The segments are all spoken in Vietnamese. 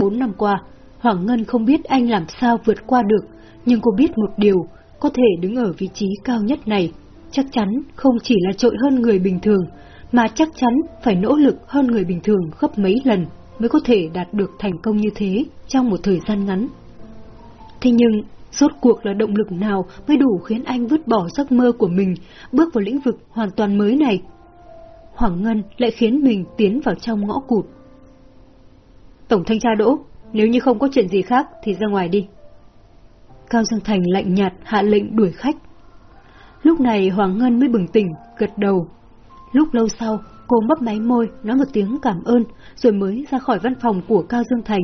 Bốn năm qua, Hoàng Ngân không biết anh làm sao vượt qua được, nhưng cô biết một điều, có thể đứng ở vị trí cao nhất này, chắc chắn không chỉ là trội hơn người bình thường, mà chắc chắn phải nỗ lực hơn người bình thường gấp mấy lần mới có thể đạt được thành công như thế trong một thời gian ngắn. Thế nhưng, rốt cuộc là động lực nào mới đủ khiến anh vứt bỏ giấc mơ của mình, bước vào lĩnh vực hoàn toàn mới này? Hoàng Ngân lại khiến mình tiến vào trong ngõ cụt. Tổng thanh tra Đỗ, nếu như không có chuyện gì khác thì ra ngoài đi. Cao Dương Thành lạnh nhạt hạ lệnh đuổi khách. Lúc này Hoàng Ngân mới bừng tỉnh, gật đầu. Lúc lâu sau, cô mấp máy môi, nói một tiếng cảm ơn, rồi mới ra khỏi văn phòng của Cao Dương Thành.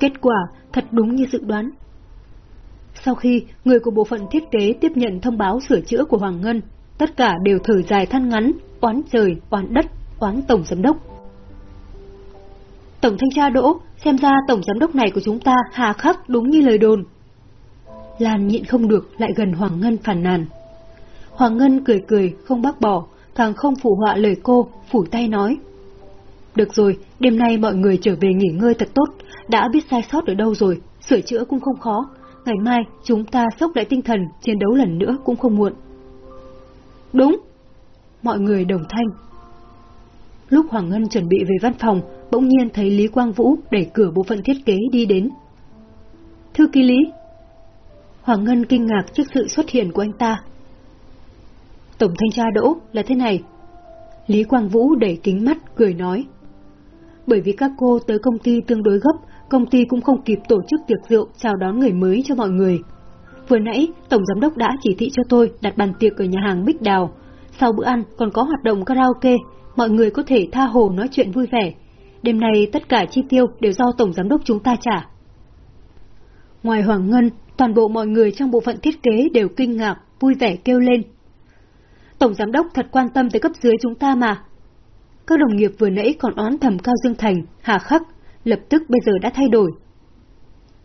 Kết quả thật đúng như dự đoán. Sau khi người của bộ phận thiết kế tiếp nhận thông báo sửa chữa của Hoàng Ngân, tất cả đều thở dài than ngắn, oán trời, oán đất, oán tổng giám đốc. Tổng thanh tra Đỗ, xem ra tổng giám đốc này của chúng ta hà khắc đúng như lời đồn. Lan nhịn không được lại gần Hoàng Ngân phản nàn. Hoàng Ngân cười cười, không bác bỏ, càng không phụ họa lời cô, phủ tay nói. Được rồi, đêm nay mọi người trở về nghỉ ngơi thật tốt, đã biết sai sót ở đâu rồi, sửa chữa cũng không khó. Ngày mai chúng ta sốc lại tinh thần, chiến đấu lần nữa cũng không muộn. Đúng. Mọi người đồng thanh. Lúc Hoàng Ngân chuẩn bị về văn phòng, bỗng nhiên thấy Lý Quang Vũ đẩy cửa bộ phận thiết kế đi đến. Thư ký Lý. Hoàng Ngân kinh ngạc trước sự xuất hiện của anh ta. Tổng thanh tra Đỗ là thế này. Lý Quang Vũ đẩy kính mắt, cười nói. Bởi vì các cô tới công ty tương đối gấp, công ty cũng không kịp tổ chức tiệc rượu chào đón người mới cho mọi người. Vừa nãy, Tổng Giám đốc đã chỉ thị cho tôi đặt bàn tiệc ở nhà hàng Bích Đào. Sau bữa ăn còn có hoạt động karaoke, mọi người có thể tha hồ nói chuyện vui vẻ. Đêm nay tất cả chi tiêu đều do Tổng Giám đốc chúng ta trả. Ngoài Hoàng Ngân, toàn bộ mọi người trong bộ phận thiết kế đều kinh ngạc, vui vẻ kêu lên. Tổng Giám đốc thật quan tâm tới cấp dưới chúng ta mà. Các đồng nghiệp vừa nãy còn oán thầm Cao Dương Thành, hà khắc, lập tức bây giờ đã thay đổi.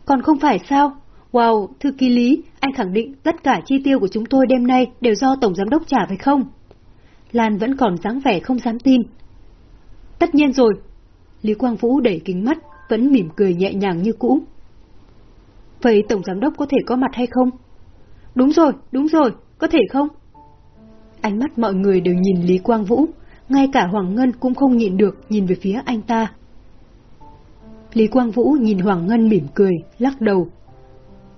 Còn không phải sao? Wow, thư ký Lý, anh khẳng định tất cả chi tiêu của chúng tôi đêm nay đều do Tổng Giám đốc trả phải không? Lan vẫn còn dáng vẻ không dám tin. Tất nhiên rồi. Lý Quang Vũ đẩy kính mắt, vẫn mỉm cười nhẹ nhàng như cũ. Vậy Tổng Giám đốc có thể có mặt hay không? Đúng rồi, đúng rồi, có thể không? Ánh mắt mọi người đều nhìn Lý Quang Vũ, ngay cả Hoàng Ngân cũng không nhịn được nhìn về phía anh ta. Lý Quang Vũ nhìn Hoàng Ngân mỉm cười, lắc đầu.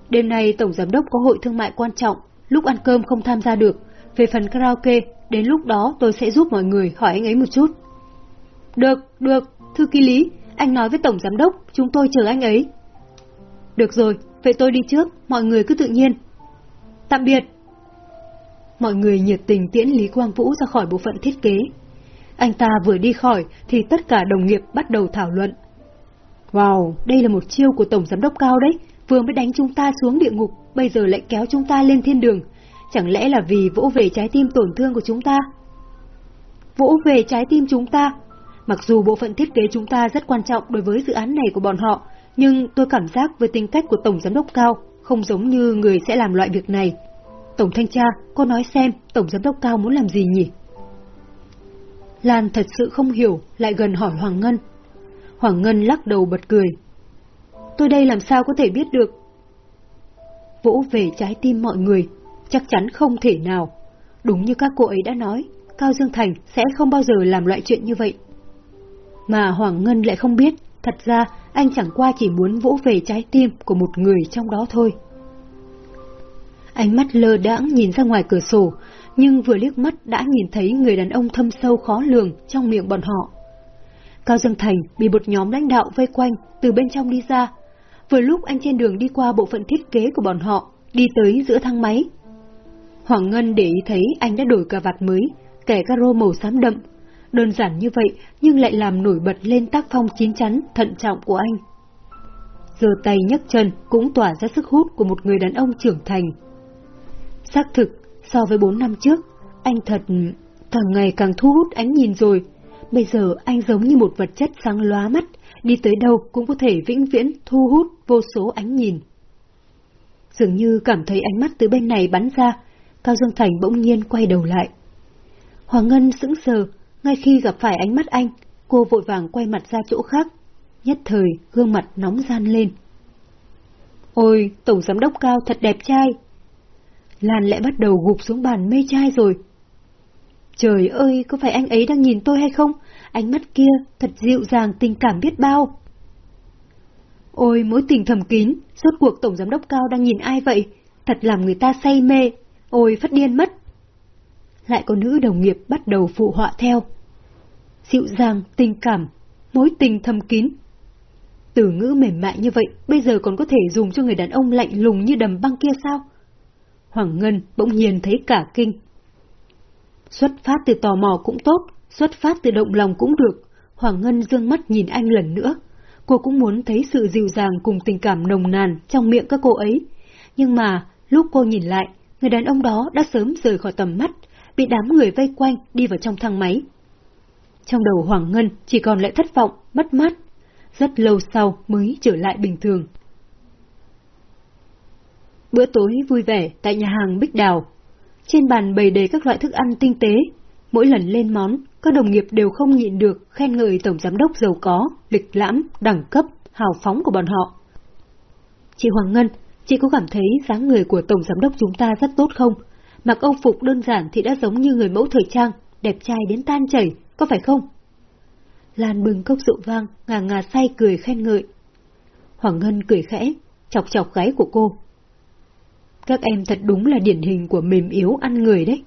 Đêm nay Tổng Giám đốc có hội thương mại quan trọng, lúc ăn cơm không tham gia được. Về phần karaoke, đến lúc đó tôi sẽ giúp mọi người hỏi anh ấy một chút. Được, được, thư ký Lý, anh nói với Tổng Giám đốc, chúng tôi chờ anh ấy. Được rồi, vậy tôi đi trước, mọi người cứ tự nhiên. Tạm biệt. Mọi người nhiệt tình tiễn Lý Quang Vũ ra khỏi bộ phận thiết kế. Anh ta vừa đi khỏi thì tất cả đồng nghiệp bắt đầu thảo luận. Wow, đây là một chiêu của Tổng Giám đốc Cao đấy, vừa mới đánh chúng ta xuống địa ngục, bây giờ lại kéo chúng ta lên thiên đường. Chẳng lẽ là vì vỗ về trái tim tổn thương của chúng ta? Vỗ về trái tim chúng ta? Mặc dù bộ phận thiết kế chúng ta rất quan trọng đối với dự án này của bọn họ, nhưng tôi cảm giác với tính cách của Tổng Giám đốc Cao không giống như người sẽ làm loại việc này. Tổng Thanh tra, cô nói xem Tổng Giám đốc Cao muốn làm gì nhỉ? Lan thật sự không hiểu, lại gần hỏi Hoàng Ngân. Hoàng Ngân lắc đầu bật cười. Tôi đây làm sao có thể biết được? Vỗ về trái tim mọi người, chắc chắn không thể nào. Đúng như các cô ấy đã nói, Cao Dương Thành sẽ không bao giờ làm loại chuyện như vậy. Mà Hoàng Ngân lại không biết, thật ra anh chẳng qua chỉ muốn vỗ về trái tim của một người trong đó thôi. Ánh mắt lơ đãng nhìn ra ngoài cửa sổ, nhưng vừa liếc mắt đã nhìn thấy người đàn ông thâm sâu khó lường trong miệng bọn họ. Cao Dương Thành bị một nhóm lãnh đạo vây quanh từ bên trong đi ra. Vừa lúc anh trên đường đi qua bộ phận thiết kế của bọn họ, đi tới giữa thang máy. Hoàng Ngân để ý thấy anh đã đổi cà vạt mới, kẻ caro màu xám đậm. Đơn giản như vậy nhưng lại làm nổi bật lên tác phong chín chắn, thận trọng của anh. Giờ tay nhấc chân cũng tỏa ra sức hút của một người đàn ông trưởng thành. Xác thực, so với bốn năm trước, anh thật... càng ngày càng thu hút ánh nhìn rồi. Bây giờ anh giống như một vật chất sáng lóa mắt, đi tới đâu cũng có thể vĩnh viễn thu hút vô số ánh nhìn. Dường như cảm thấy ánh mắt từ bên này bắn ra, Cao Dương Thành bỗng nhiên quay đầu lại. Hoàng Ngân sững sờ, ngay khi gặp phải ánh mắt anh, cô vội vàng quay mặt ra chỗ khác. nhất thời gương mặt nóng gian lên. Ôi, Tổng Giám Đốc Cao thật đẹp trai! Lan lại bắt đầu gục xuống bàn mê trai rồi. Trời ơi, có phải anh ấy đang nhìn tôi hay không? Ánh mắt kia thật dịu dàng tình cảm biết bao. Ôi, mối tình thầm kín, suốt cuộc Tổng Giám Đốc Cao đang nhìn ai vậy? Thật làm người ta say mê. Ôi, phát điên mất. Lại có nữ đồng nghiệp bắt đầu phụ họa theo. Dịu dàng, tình cảm, mối tình thầm kín. Từ ngữ mềm mại như vậy, bây giờ còn có thể dùng cho người đàn ông lạnh lùng như đầm băng kia sao? Hoàng Ngân bỗng nhiên thấy cả kinh. Xuất phát từ tò mò cũng tốt, xuất phát từ động lòng cũng được. Hoàng Ngân dương mắt nhìn anh lần nữa. Cô cũng muốn thấy sự dịu dàng cùng tình cảm nồng nàn trong miệng các cô ấy. Nhưng mà, lúc cô nhìn lại, người đàn ông đó đã sớm rời khỏi tầm mắt, bị đám người vây quanh đi vào trong thang máy. Trong đầu Hoàng Ngân chỉ còn lại thất vọng, mất mát. Rất lâu sau mới trở lại bình thường. Bữa tối vui vẻ tại nhà hàng Bích Đào. Trên bàn bày đầy các loại thức ăn tinh tế. Mỗi lần lên món, các đồng nghiệp đều không nhịn được khen ngợi Tổng Giám đốc giàu có, lịch lãm, đẳng cấp, hào phóng của bọn họ. Chị Hoàng Ngân, chị có cảm thấy dáng người của Tổng Giám đốc chúng ta rất tốt không? Mặc âu phục đơn giản thì đã giống như người mẫu thời trang, đẹp trai đến tan chảy, có phải không? Lan bừng cốc rượu vang, ngà ngà say cười khen ngợi. Hoàng Ngân cười khẽ, chọc chọc gáy của cô. Các em thật đúng là điển hình của mềm yếu ăn người đấy.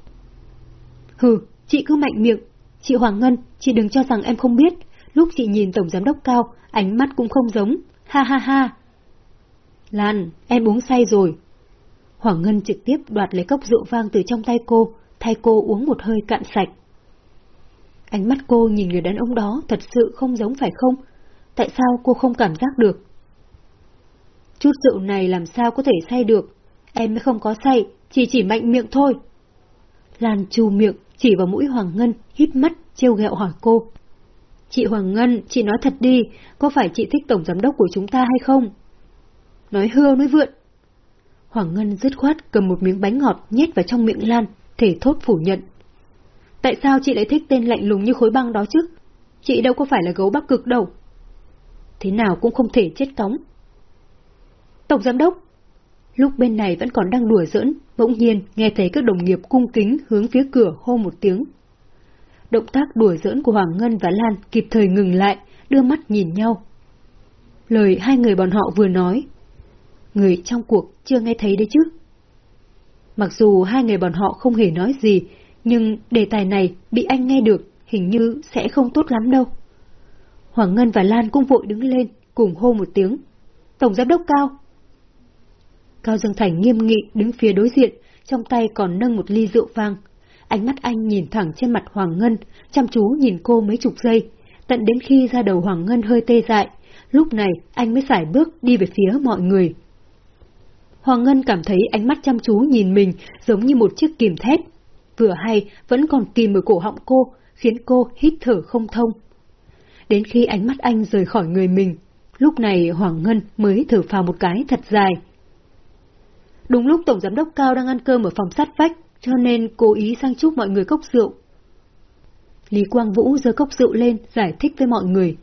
Hừ, chị cứ mạnh miệng. Chị Hoàng Ngân, chị đừng cho rằng em không biết. Lúc chị nhìn Tổng Giám Đốc Cao, ánh mắt cũng không giống. Ha ha ha. Lan, em uống say rồi. Hoàng Ngân trực tiếp đoạt lấy cốc rượu vang từ trong tay cô, thay cô uống một hơi cạn sạch. Ánh mắt cô nhìn người đàn ông đó thật sự không giống phải không? Tại sao cô không cảm giác được? Chút rượu này làm sao có thể say được? Em mới không có say, chỉ chỉ mạnh miệng thôi. Lan chu miệng, chỉ vào mũi Hoàng Ngân, híp mắt, trêu ghẹo hỏi cô. Chị Hoàng Ngân, chị nói thật đi, có phải chị thích tổng giám đốc của chúng ta hay không? Nói hưa nói vượn. Hoàng Ngân dứt khoát cầm một miếng bánh ngọt nhét vào trong miệng Lan, thể thốt phủ nhận. Tại sao chị lại thích tên lạnh lùng như khối băng đó chứ? Chị đâu có phải là gấu bắc cực đâu. Thế nào cũng không thể chết cóng. Tổng giám đốc, Lúc bên này vẫn còn đang đùa giỡn, bỗng nhiên nghe thấy các đồng nghiệp cung kính hướng phía cửa hô một tiếng. Động tác đùa giỡn của Hoàng Ngân và Lan kịp thời ngừng lại, đưa mắt nhìn nhau. Lời hai người bọn họ vừa nói, người trong cuộc chưa nghe thấy đấy chứ. Mặc dù hai người bọn họ không hề nói gì, nhưng đề tài này bị anh nghe được hình như sẽ không tốt lắm đâu. Hoàng Ngân và Lan cũng vội đứng lên, cùng hô một tiếng. Tổng giám đốc cao, Cao Dương Thành nghiêm nghị đứng phía đối diện, trong tay còn nâng một ly rượu vang. Ánh mắt anh nhìn thẳng trên mặt Hoàng Ngân, chăm chú nhìn cô mấy chục giây, tận đến khi ra đầu Hoàng Ngân hơi tê dại, lúc này anh mới giải bước đi về phía mọi người. Hoàng Ngân cảm thấy ánh mắt chăm chú nhìn mình giống như một chiếc kìm thép. Vừa hay vẫn còn kìm ở cổ họng cô, khiến cô hít thở không thông. Đến khi ánh mắt anh rời khỏi người mình, lúc này Hoàng Ngân mới thở phào một cái thật dài. Đúng lúc Tổng Giám đốc Cao đang ăn cơm ở phòng sát vách, cho nên cố ý sang chúc mọi người cốc rượu. Lý Quang Vũ giơ cốc rượu lên, giải thích với mọi người.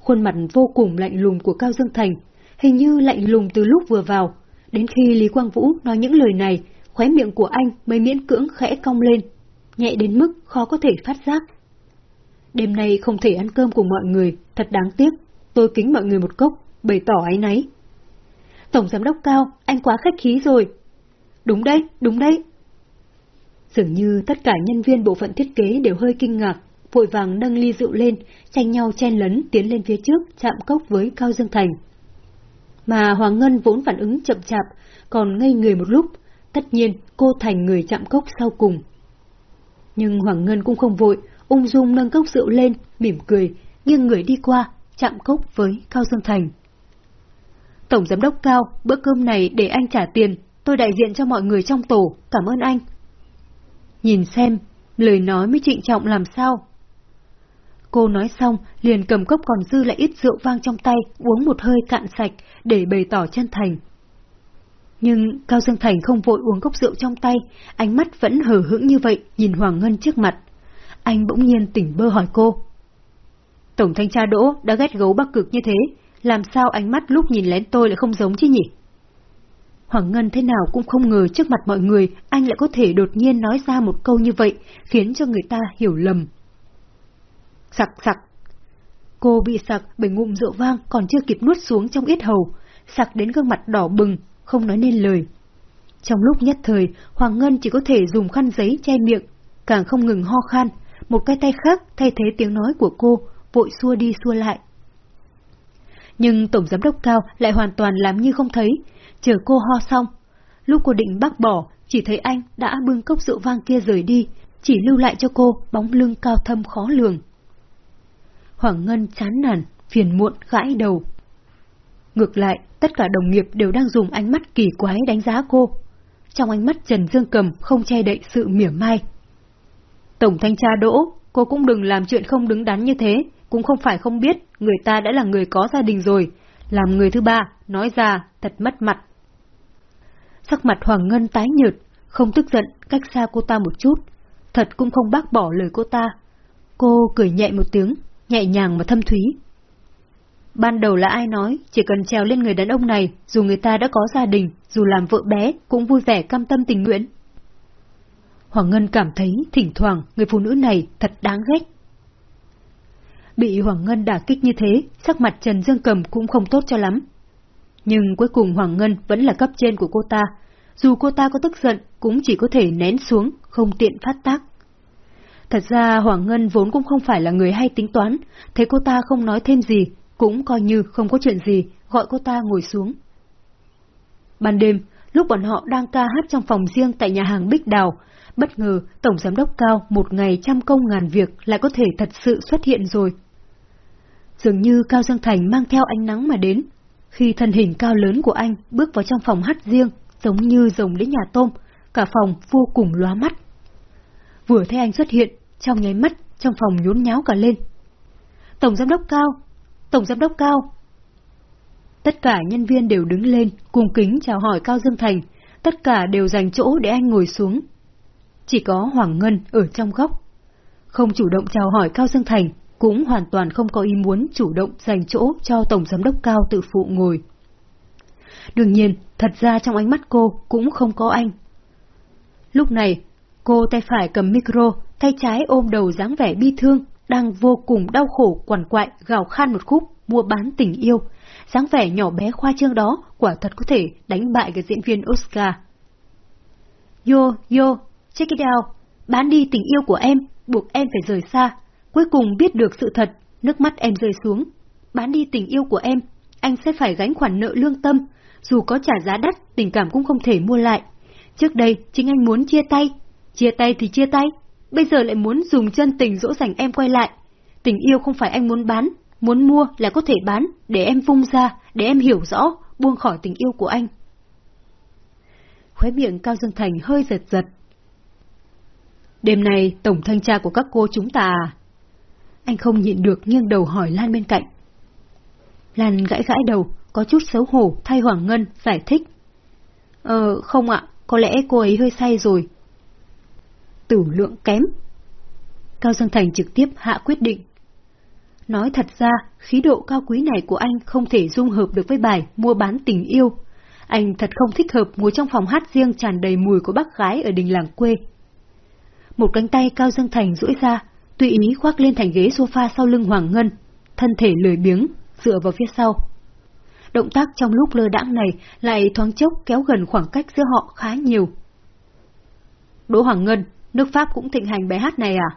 Khuôn mặt vô cùng lạnh lùng của Cao Dương Thành, hình như lạnh lùng từ lúc vừa vào. Đến khi Lý Quang Vũ nói những lời này, khóe miệng của anh mới miễn cưỡng khẽ cong lên, nhẹ đến mức khó có thể phát giác. Đêm nay không thể ăn cơm cùng mọi người, thật đáng tiếc. Tôi kính mọi người một cốc, bày tỏ ái náy. Tổng giám đốc cao, anh quá khách khí rồi. Đúng đấy, đúng đấy. Dường như tất cả nhân viên bộ phận thiết kế đều hơi kinh ngạc, vội vàng nâng ly rượu lên, tranh nhau chen lấn tiến lên phía trước, chạm cốc với Cao Dương Thành. Mà Hoàng Ngân vốn phản ứng chậm chạp, còn ngây người một lúc, tất nhiên cô thành người chạm cốc sau cùng. Nhưng Hoàng Ngân cũng không vội, ung dung nâng cốc rượu lên, mỉm cười, nghiêng người đi qua, chạm cốc với Cao Dương Thành. Tổng Giám đốc Cao, bữa cơm này để anh trả tiền, tôi đại diện cho mọi người trong tổ, cảm ơn anh. Nhìn xem, lời nói mới trịnh trọng làm sao. Cô nói xong, liền cầm cốc còn dư lại ít rượu vang trong tay, uống một hơi cạn sạch, để bày tỏ chân thành. Nhưng Cao Dương Thành không vội uống cốc rượu trong tay, ánh mắt vẫn hờ hững như vậy, nhìn Hoàng Ngân trước mặt. Anh bỗng nhiên tỉnh bơ hỏi cô. Tổng thanh tra Đỗ đã ghét gấu bắc cực như thế, làm sao ánh mắt lúc nhìn lén tôi lại không giống chứ nhỉ? Hoàng Ngân thế nào cũng không ngờ trước mặt mọi người anh lại có thể đột nhiên nói ra một câu như vậy, khiến cho người ta hiểu lầm. Sặc sặc. Cô bị sặc bởi ngụm rượu vang còn chưa kịp nuốt xuống trong yết hầu, sặc đến gương mặt đỏ bừng, không nói nên lời. Trong lúc nhất thời, Hoàng Ngân chỉ có thể dùng khăn giấy che miệng, càng không ngừng ho khan, một cái tay khác thay thế tiếng nói của cô, vội xua đi xua lại. Nhưng Tổng Giám đốc Cao lại hoàn toàn làm như không thấy, chờ cô ho xong. Lúc cô định bác bỏ, chỉ thấy anh đã bưng cốc rượu vang kia rời đi, chỉ lưu lại cho cô bóng lưng cao thâm khó lường. Hoàng Ngân chán nản, phiền muộn gãi đầu. Ngược lại, tất cả đồng nghiệp đều đang dùng ánh mắt kỳ quái đánh giá cô. Trong ánh mắt Trần Dương Cầm không che đậy sự mỉa mai. Tổng thanh tra Đỗ, cô cũng đừng làm chuyện không đứng đắn như thế, cũng không phải không biết người ta đã là người có gia đình rồi. Làm người thứ ba, nói ra, thật mất mặt. Sắc mặt Hoàng Ngân tái nhợt, không tức giận, cách xa cô ta một chút. Thật cũng không bác bỏ lời cô ta. Cô cười nhẹ một tiếng, nhẹ nhàng mà thâm thúy. Ban đầu là ai nói, chỉ cần trèo lên người đàn ông này, dù người ta đã có gia đình, dù làm vợ bé, cũng vui vẻ cam tâm tình nguyện. Hoàng Ngân cảm thấy thỉnh thoảng người phụ nữ này thật đáng ghét. Bị Hoàng Ngân đả kích như thế, sắc mặt Trần Dương Cầm cũng không tốt cho lắm. Nhưng cuối cùng Hoàng Ngân vẫn là cấp trên của cô ta, dù cô ta có tức giận cũng chỉ có thể nén xuống, không tiện phát tác. Thật ra Hoàng Ngân vốn cũng không phải là người hay tính toán, thấy cô ta không nói thêm gì, cũng coi như không có chuyện gì, gọi cô ta ngồi xuống. Ban đêm, lúc bọn họ đang ca hát trong phòng riêng tại nhà hàng Bích Đào, bất ngờ Tổng Giám đốc Cao một ngày trăm công ngàn việc lại có thể thật sự xuất hiện rồi. Dường như Cao Dương Thành mang theo ánh nắng mà đến, khi thân hình cao lớn của anh bước vào trong phòng hát riêng, giống như rồng đến nhà tôm, cả phòng vô cùng lóa mắt. Vừa thấy anh xuất hiện, trong nháy mắt, trong phòng nhốn nháo cả lên. Tổng Giám đốc Cao, Tổng Giám đốc Cao. Tất cả nhân viên đều đứng lên, cùng kính chào hỏi Cao Dương Thành, tất cả đều dành chỗ để anh ngồi xuống. Chỉ có Hoàng Ngân ở trong góc. Không chủ động chào hỏi Cao Dương Thành, cũng hoàn toàn không có ý muốn chủ động dành chỗ cho Tổng Giám đốc Cao tự phụ ngồi. Đương nhiên, thật ra trong ánh mắt cô cũng không có anh. Lúc này, cô tay phải cầm micro, tay trái ôm đầu dáng vẻ bi thương, đang vô cùng đau khổ quằn quại gào khan một khúc mua bán tình yêu. dáng vẻ nhỏ bé khoa trương đó quả thật có thể đánh bại cái diễn viên Oscar. Yo, yo, check it out, bán đi tình yêu của em, buộc em phải rời xa. Cuối cùng biết được sự thật, nước mắt em rơi xuống. Bán đi tình yêu của em, anh sẽ phải gánh khoản nợ lương tâm, dù có trả giá đắt, tình cảm cũng không thể mua lại. Trước đây, chính anh muốn chia tay. Chia tay thì chia tay, bây giờ lại muốn dùng chân tình dỗ dành em quay lại. Tình yêu không phải anh muốn bán, muốn mua là có thể bán, để em vung ra, để em hiểu rõ, buông khỏi tình yêu của anh. Khóe miệng Cao Dương Thành hơi giật giật. Đêm nay, tổng thanh tra của các cô chúng ta à? Anh không nhịn được nghiêng đầu hỏi Lan bên cạnh. Lan gãi gãi đầu, có chút xấu hổ thay Hoàng Ngân giải thích. Ờ, không ạ, có lẽ cô ấy hơi say rồi. Tử lượng kém. Cao Dương Thành trực tiếp hạ quyết định. Nói thật ra, khí độ cao quý này của anh không thể dung hợp được với bài mua bán tình yêu. Anh thật không thích hợp ngồi trong phòng hát riêng tràn đầy mùi của bác gái ở đình làng quê. Một cánh tay Cao Dương Thành duỗi ra, tùy ý khoác lên thành ghế sofa sau lưng Hoàng Ngân, thân thể lười biếng, dựa vào phía sau. Động tác trong lúc lơ đãng này lại thoáng chốc kéo gần khoảng cách giữa họ khá nhiều. Đỗ Hoàng Ngân, nước Pháp cũng thịnh hành bài hát này à?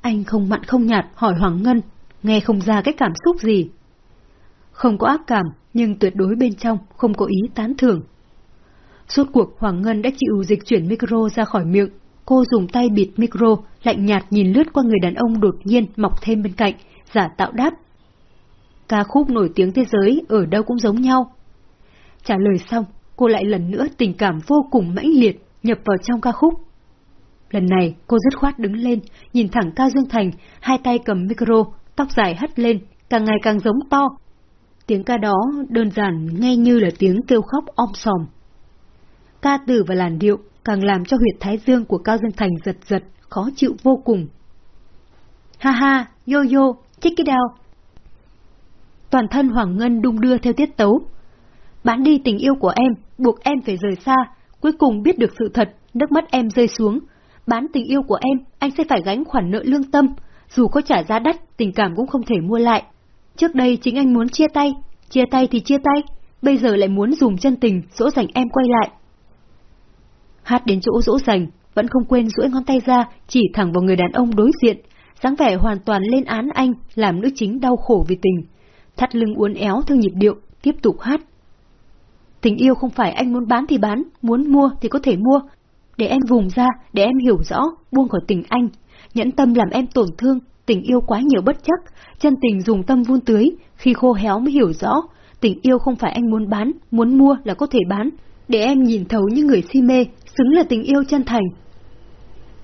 Anh không mặn không nhạt hỏi Hoàng Ngân, nghe không ra cái cảm xúc gì. Không có ác cảm, nhưng tuyệt đối bên trong không có ý tán thưởng. Suốt cuộc Hoàng Ngân đã chịu dịch chuyển micro ra khỏi miệng, cô dùng tay bịt micro, lạnh nhạt nhìn lướt qua người đàn ông đột nhiên mọc thêm bên cạnh, giả tạo đáp. Ca khúc nổi tiếng thế giới ở đâu cũng giống nhau. Trả lời xong, cô lại lần nữa tình cảm vô cùng mãnh liệt nhập vào trong ca khúc. Lần này, cô dứt khoát đứng lên, nhìn thẳng Cao Dương Thành, hai tay cầm micro, tóc dài hất lên, càng ngày càng giống to. Tiếng ca đó đơn giản ngay như là tiếng kêu khóc om sòm. Ca từ và làn điệu càng làm cho huyệt thái dương của Cao Dương Thành giật giật, khó chịu vô cùng. Ha ha, yo yo, check it out. Toàn thân Hoàng Ngân đung đưa theo tiết tấu. Bán đi tình yêu của em, buộc em phải rời xa, cuối cùng biết được sự thật, nước mắt em rơi xuống. Bán tình yêu của em, anh sẽ phải gánh khoản nợ lương tâm, dù có trả giá đắt, tình cảm cũng không thể mua lại. Trước đây chính anh muốn chia tay, chia tay thì chia tay, bây giờ lại muốn dùng chân tình dỗ dành em quay lại. Hát đến chỗ dỗ dành, vẫn không quên duỗi ngón tay ra, chỉ thẳng vào người đàn ông đối diện, dáng vẻ hoàn toàn lên án anh, làm nữ chính đau khổ vì tình. Thắt lưng uốn éo theo nhịp điệu, tiếp tục hát. Tình yêu không phải anh muốn bán thì bán, muốn mua thì có thể mua. Để em vùng ra, để em hiểu rõ, buông khỏi tình anh. Nhẫn tâm làm em tổn thương, tình yêu quá nhiều bất chắc, chân tình dùng tâm vun tưới, khi khô héo mới hiểu rõ, tình yêu không phải anh muốn bán, muốn mua là có thể bán, để em nhìn thấu như người si mê, xứng là tình yêu chân thành.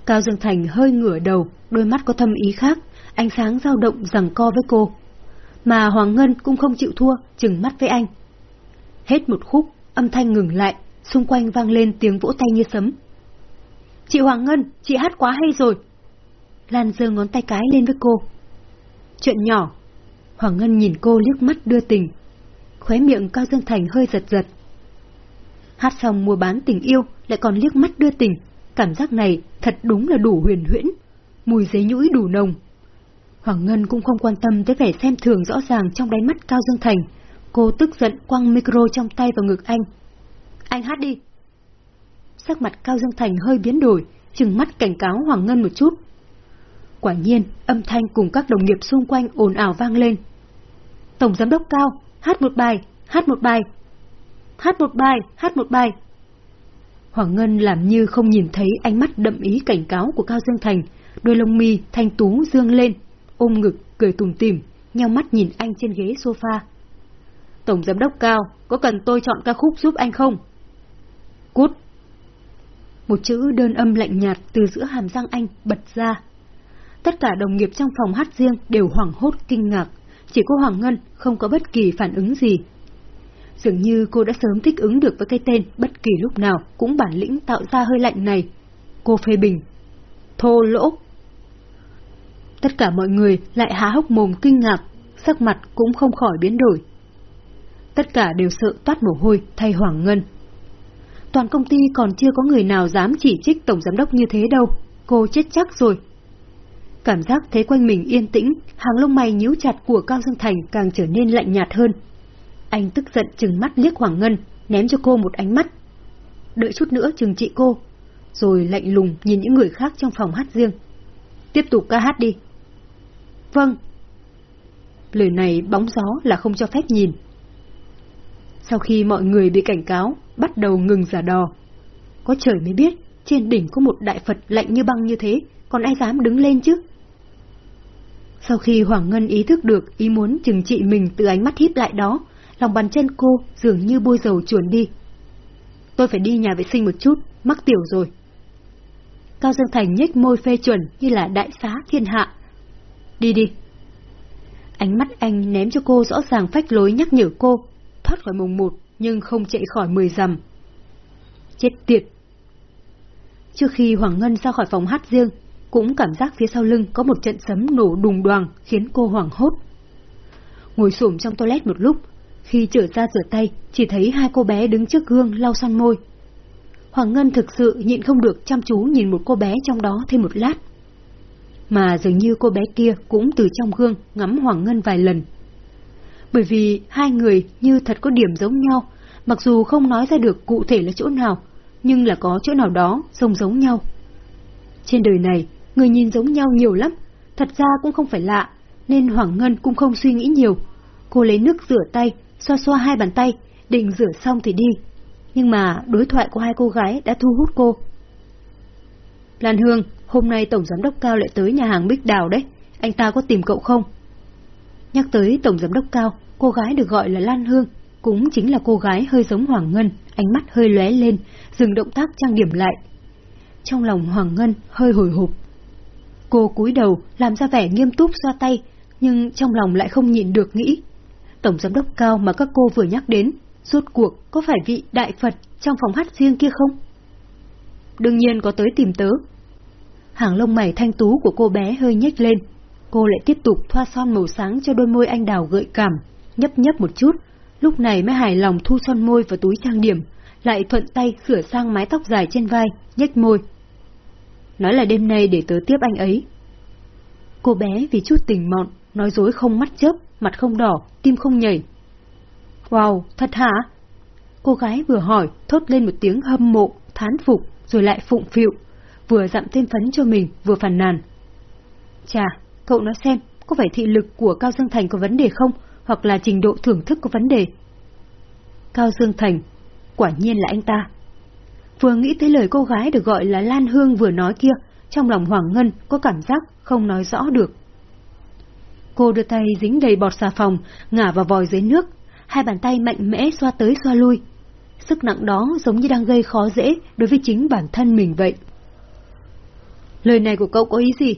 Cao Dương Thành hơi ngửa đầu, đôi mắt có thâm ý khác, ánh sáng dao động rằng co với cô. Mà Hoàng Ngân cũng không chịu thua, chừng mắt với anh. Hết một khúc, âm thanh ngừng lại, xung quanh vang lên tiếng vỗ tay như sấm. Chị Hoàng Ngân, chị hát quá hay rồi. Lan giơ ngón tay cái lên với cô. Chuyện nhỏ. Hoàng Ngân nhìn cô liếc mắt đưa tình. Khóe miệng Cao Dương Thành hơi giật giật. Hát xong mua bán tình yêu, lại còn liếc mắt đưa tình. Cảm giác này thật đúng là đủ huyền huyễn. Mùi giấy nhũi đủ nồng. Hoàng Ngân cũng không quan tâm tới vẻ xem thường rõ ràng trong đáy mắt Cao Dương Thành. Cô tức giận quăng micro trong tay vào ngực anh. Anh hát đi. Sắc mặt Cao Dương Thành hơi biến đổi, chừng mắt cảnh cáo Hoàng Ngân một chút. Quả nhiên, âm thanh cùng các đồng nghiệp xung quanh ồn ào vang lên. Tổng giám đốc Cao, hát một bài, hát một bài. Hát một bài, hát một bài. Hoàng Ngân làm như không nhìn thấy ánh mắt đậm ý cảnh cáo của Cao Dương Thành, đôi lông mi thanh tú dương lên, ôm ngực, cười tùm tìm, nhau mắt nhìn anh trên ghế sofa. Tổng giám đốc Cao, có cần tôi chọn ca khúc giúp anh không? Cút! Một chữ đơn âm lạnh nhạt từ giữa hàm răng anh bật ra. Tất cả đồng nghiệp trong phòng hát riêng đều hoảng hốt kinh ngạc, chỉ có Hoàng Ngân không có bất kỳ phản ứng gì. Dường như cô đã sớm thích ứng được với cái tên bất kỳ lúc nào cũng bản lĩnh tạo ra hơi lạnh này. Cô phê bình. Thô lỗ. Tất cả mọi người lại há hốc mồm kinh ngạc, sắc mặt cũng không khỏi biến đổi. Tất cả đều sợ toát mồ hôi thay Hoàng Ngân. Toàn công ty còn chưa có người nào dám chỉ trích Tổng Giám đốc như thế đâu, cô chết chắc rồi. Cảm giác thấy quanh mình yên tĩnh, hàng lông mày nhíu chặt của Cao Dương Thành càng trở nên lạnh nhạt hơn. Anh tức giận chừng mắt liếc Hoàng Ngân, ném cho cô một ánh mắt. Đợi chút nữa chừng trị cô, rồi lạnh lùng nhìn những người khác trong phòng hát riêng. Tiếp tục ca hát đi. Vâng. Lời này bóng gió là không cho phép nhìn. Sau khi mọi người bị cảnh cáo, bắt đầu ngừng giả đò. Có trời mới biết, trên đỉnh có một đại Phật lạnh như băng như thế, còn ai dám đứng lên chứ? Sau khi Hoàng Ngân ý thức được ý muốn chừng trị mình từ ánh mắt híp lại đó, lòng bàn chân cô dường như bôi dầu chuồn đi. Tôi phải đi nhà vệ sinh một chút, mắc tiểu rồi. Cao Dương Thành nhếch môi phê chuẩn như là đại xá thiên hạ. Đi đi. Ánh mắt anh ném cho cô rõ ràng phách lối nhắc nhở cô, thoát khỏi mùng một nhưng không chạy khỏi mười dặm. Chết tiệt! Trước khi Hoàng Ngân ra khỏi phòng hát riêng, cũng cảm giác phía sau lưng có một trận sấm nổ đùng đoàng khiến cô hoảng hốt. Ngồi xổm trong toilet một lúc, khi trở ra rửa tay, chỉ thấy hai cô bé đứng trước gương lau son môi. Hoàng Ngân thực sự nhịn không được chăm chú nhìn một cô bé trong đó thêm một lát. Mà dường như cô bé kia cũng từ trong gương ngắm Hoàng Ngân vài lần. Bởi vì hai người như thật có điểm giống nhau, mặc dù không nói ra được cụ thể là chỗ nào, nhưng là có chỗ nào đó giống giống nhau. Trên đời này, người nhìn giống nhau nhiều lắm, thật ra cũng không phải lạ, nên Hoàng Ngân cũng không suy nghĩ nhiều. Cô lấy nước rửa tay, xoa xoa hai bàn tay, định rửa xong thì đi. Nhưng mà đối thoại của hai cô gái đã thu hút cô. Lan Hương, hôm nay Tổng Giám đốc Cao lại tới nhà hàng Bích Đào đấy, anh ta có tìm cậu không? Nhắc tới Tổng Giám đốc Cao, cô gái được gọi là Lan Hương, cũng chính là cô gái hơi giống Hoàng Ngân, ánh mắt hơi lóe lên, dừng động tác trang điểm lại. Trong lòng Hoàng Ngân hơi hồi hộp. Cô cúi đầu, làm ra vẻ nghiêm túc xoa tay, nhưng trong lòng lại không nhịn được nghĩ. Tổng giám đốc cao mà các cô vừa nhắc đến, rốt cuộc có phải vị đại Phật trong phòng hát riêng kia không? Đương nhiên có tới tìm tớ. Hàng lông mày thanh tú của cô bé hơi nhếch lên. Cô lại tiếp tục thoa son màu sáng cho đôi môi anh đào gợi cảm, nhấp nhấp một chút, lúc này mới hài lòng thu son môi vào túi trang điểm, lại thuận tay sửa sang mái tóc dài trên vai, nhếch môi. Nói là đêm nay để tớ tiếp anh ấy. Cô bé vì chút tình mọn, nói dối không mắt chớp, mặt không đỏ, tim không nhảy. Wow, thật hả? Cô gái vừa hỏi, thốt lên một tiếng hâm mộ, thán phục, rồi lại phụng phịu, vừa dặm thêm phấn cho mình, vừa phàn nàn. Chà, cậu nói xem, có phải thị lực của Cao Dương Thành có vấn đề không, hoặc là trình độ thưởng thức có vấn đề? Cao Dương Thành, quả nhiên là anh ta. Vừa nghĩ tới lời cô gái được gọi là Lan Hương vừa nói kia, trong lòng Hoàng Ngân có cảm giác không nói rõ được. Cô đưa tay dính đầy bọt xà phòng, ngả vào vòi dưới nước, hai bàn tay mạnh mẽ xoa tới xoa lui. Sức nặng đó giống như đang gây khó dễ đối với chính bản thân mình vậy. Lời này của cậu có ý gì?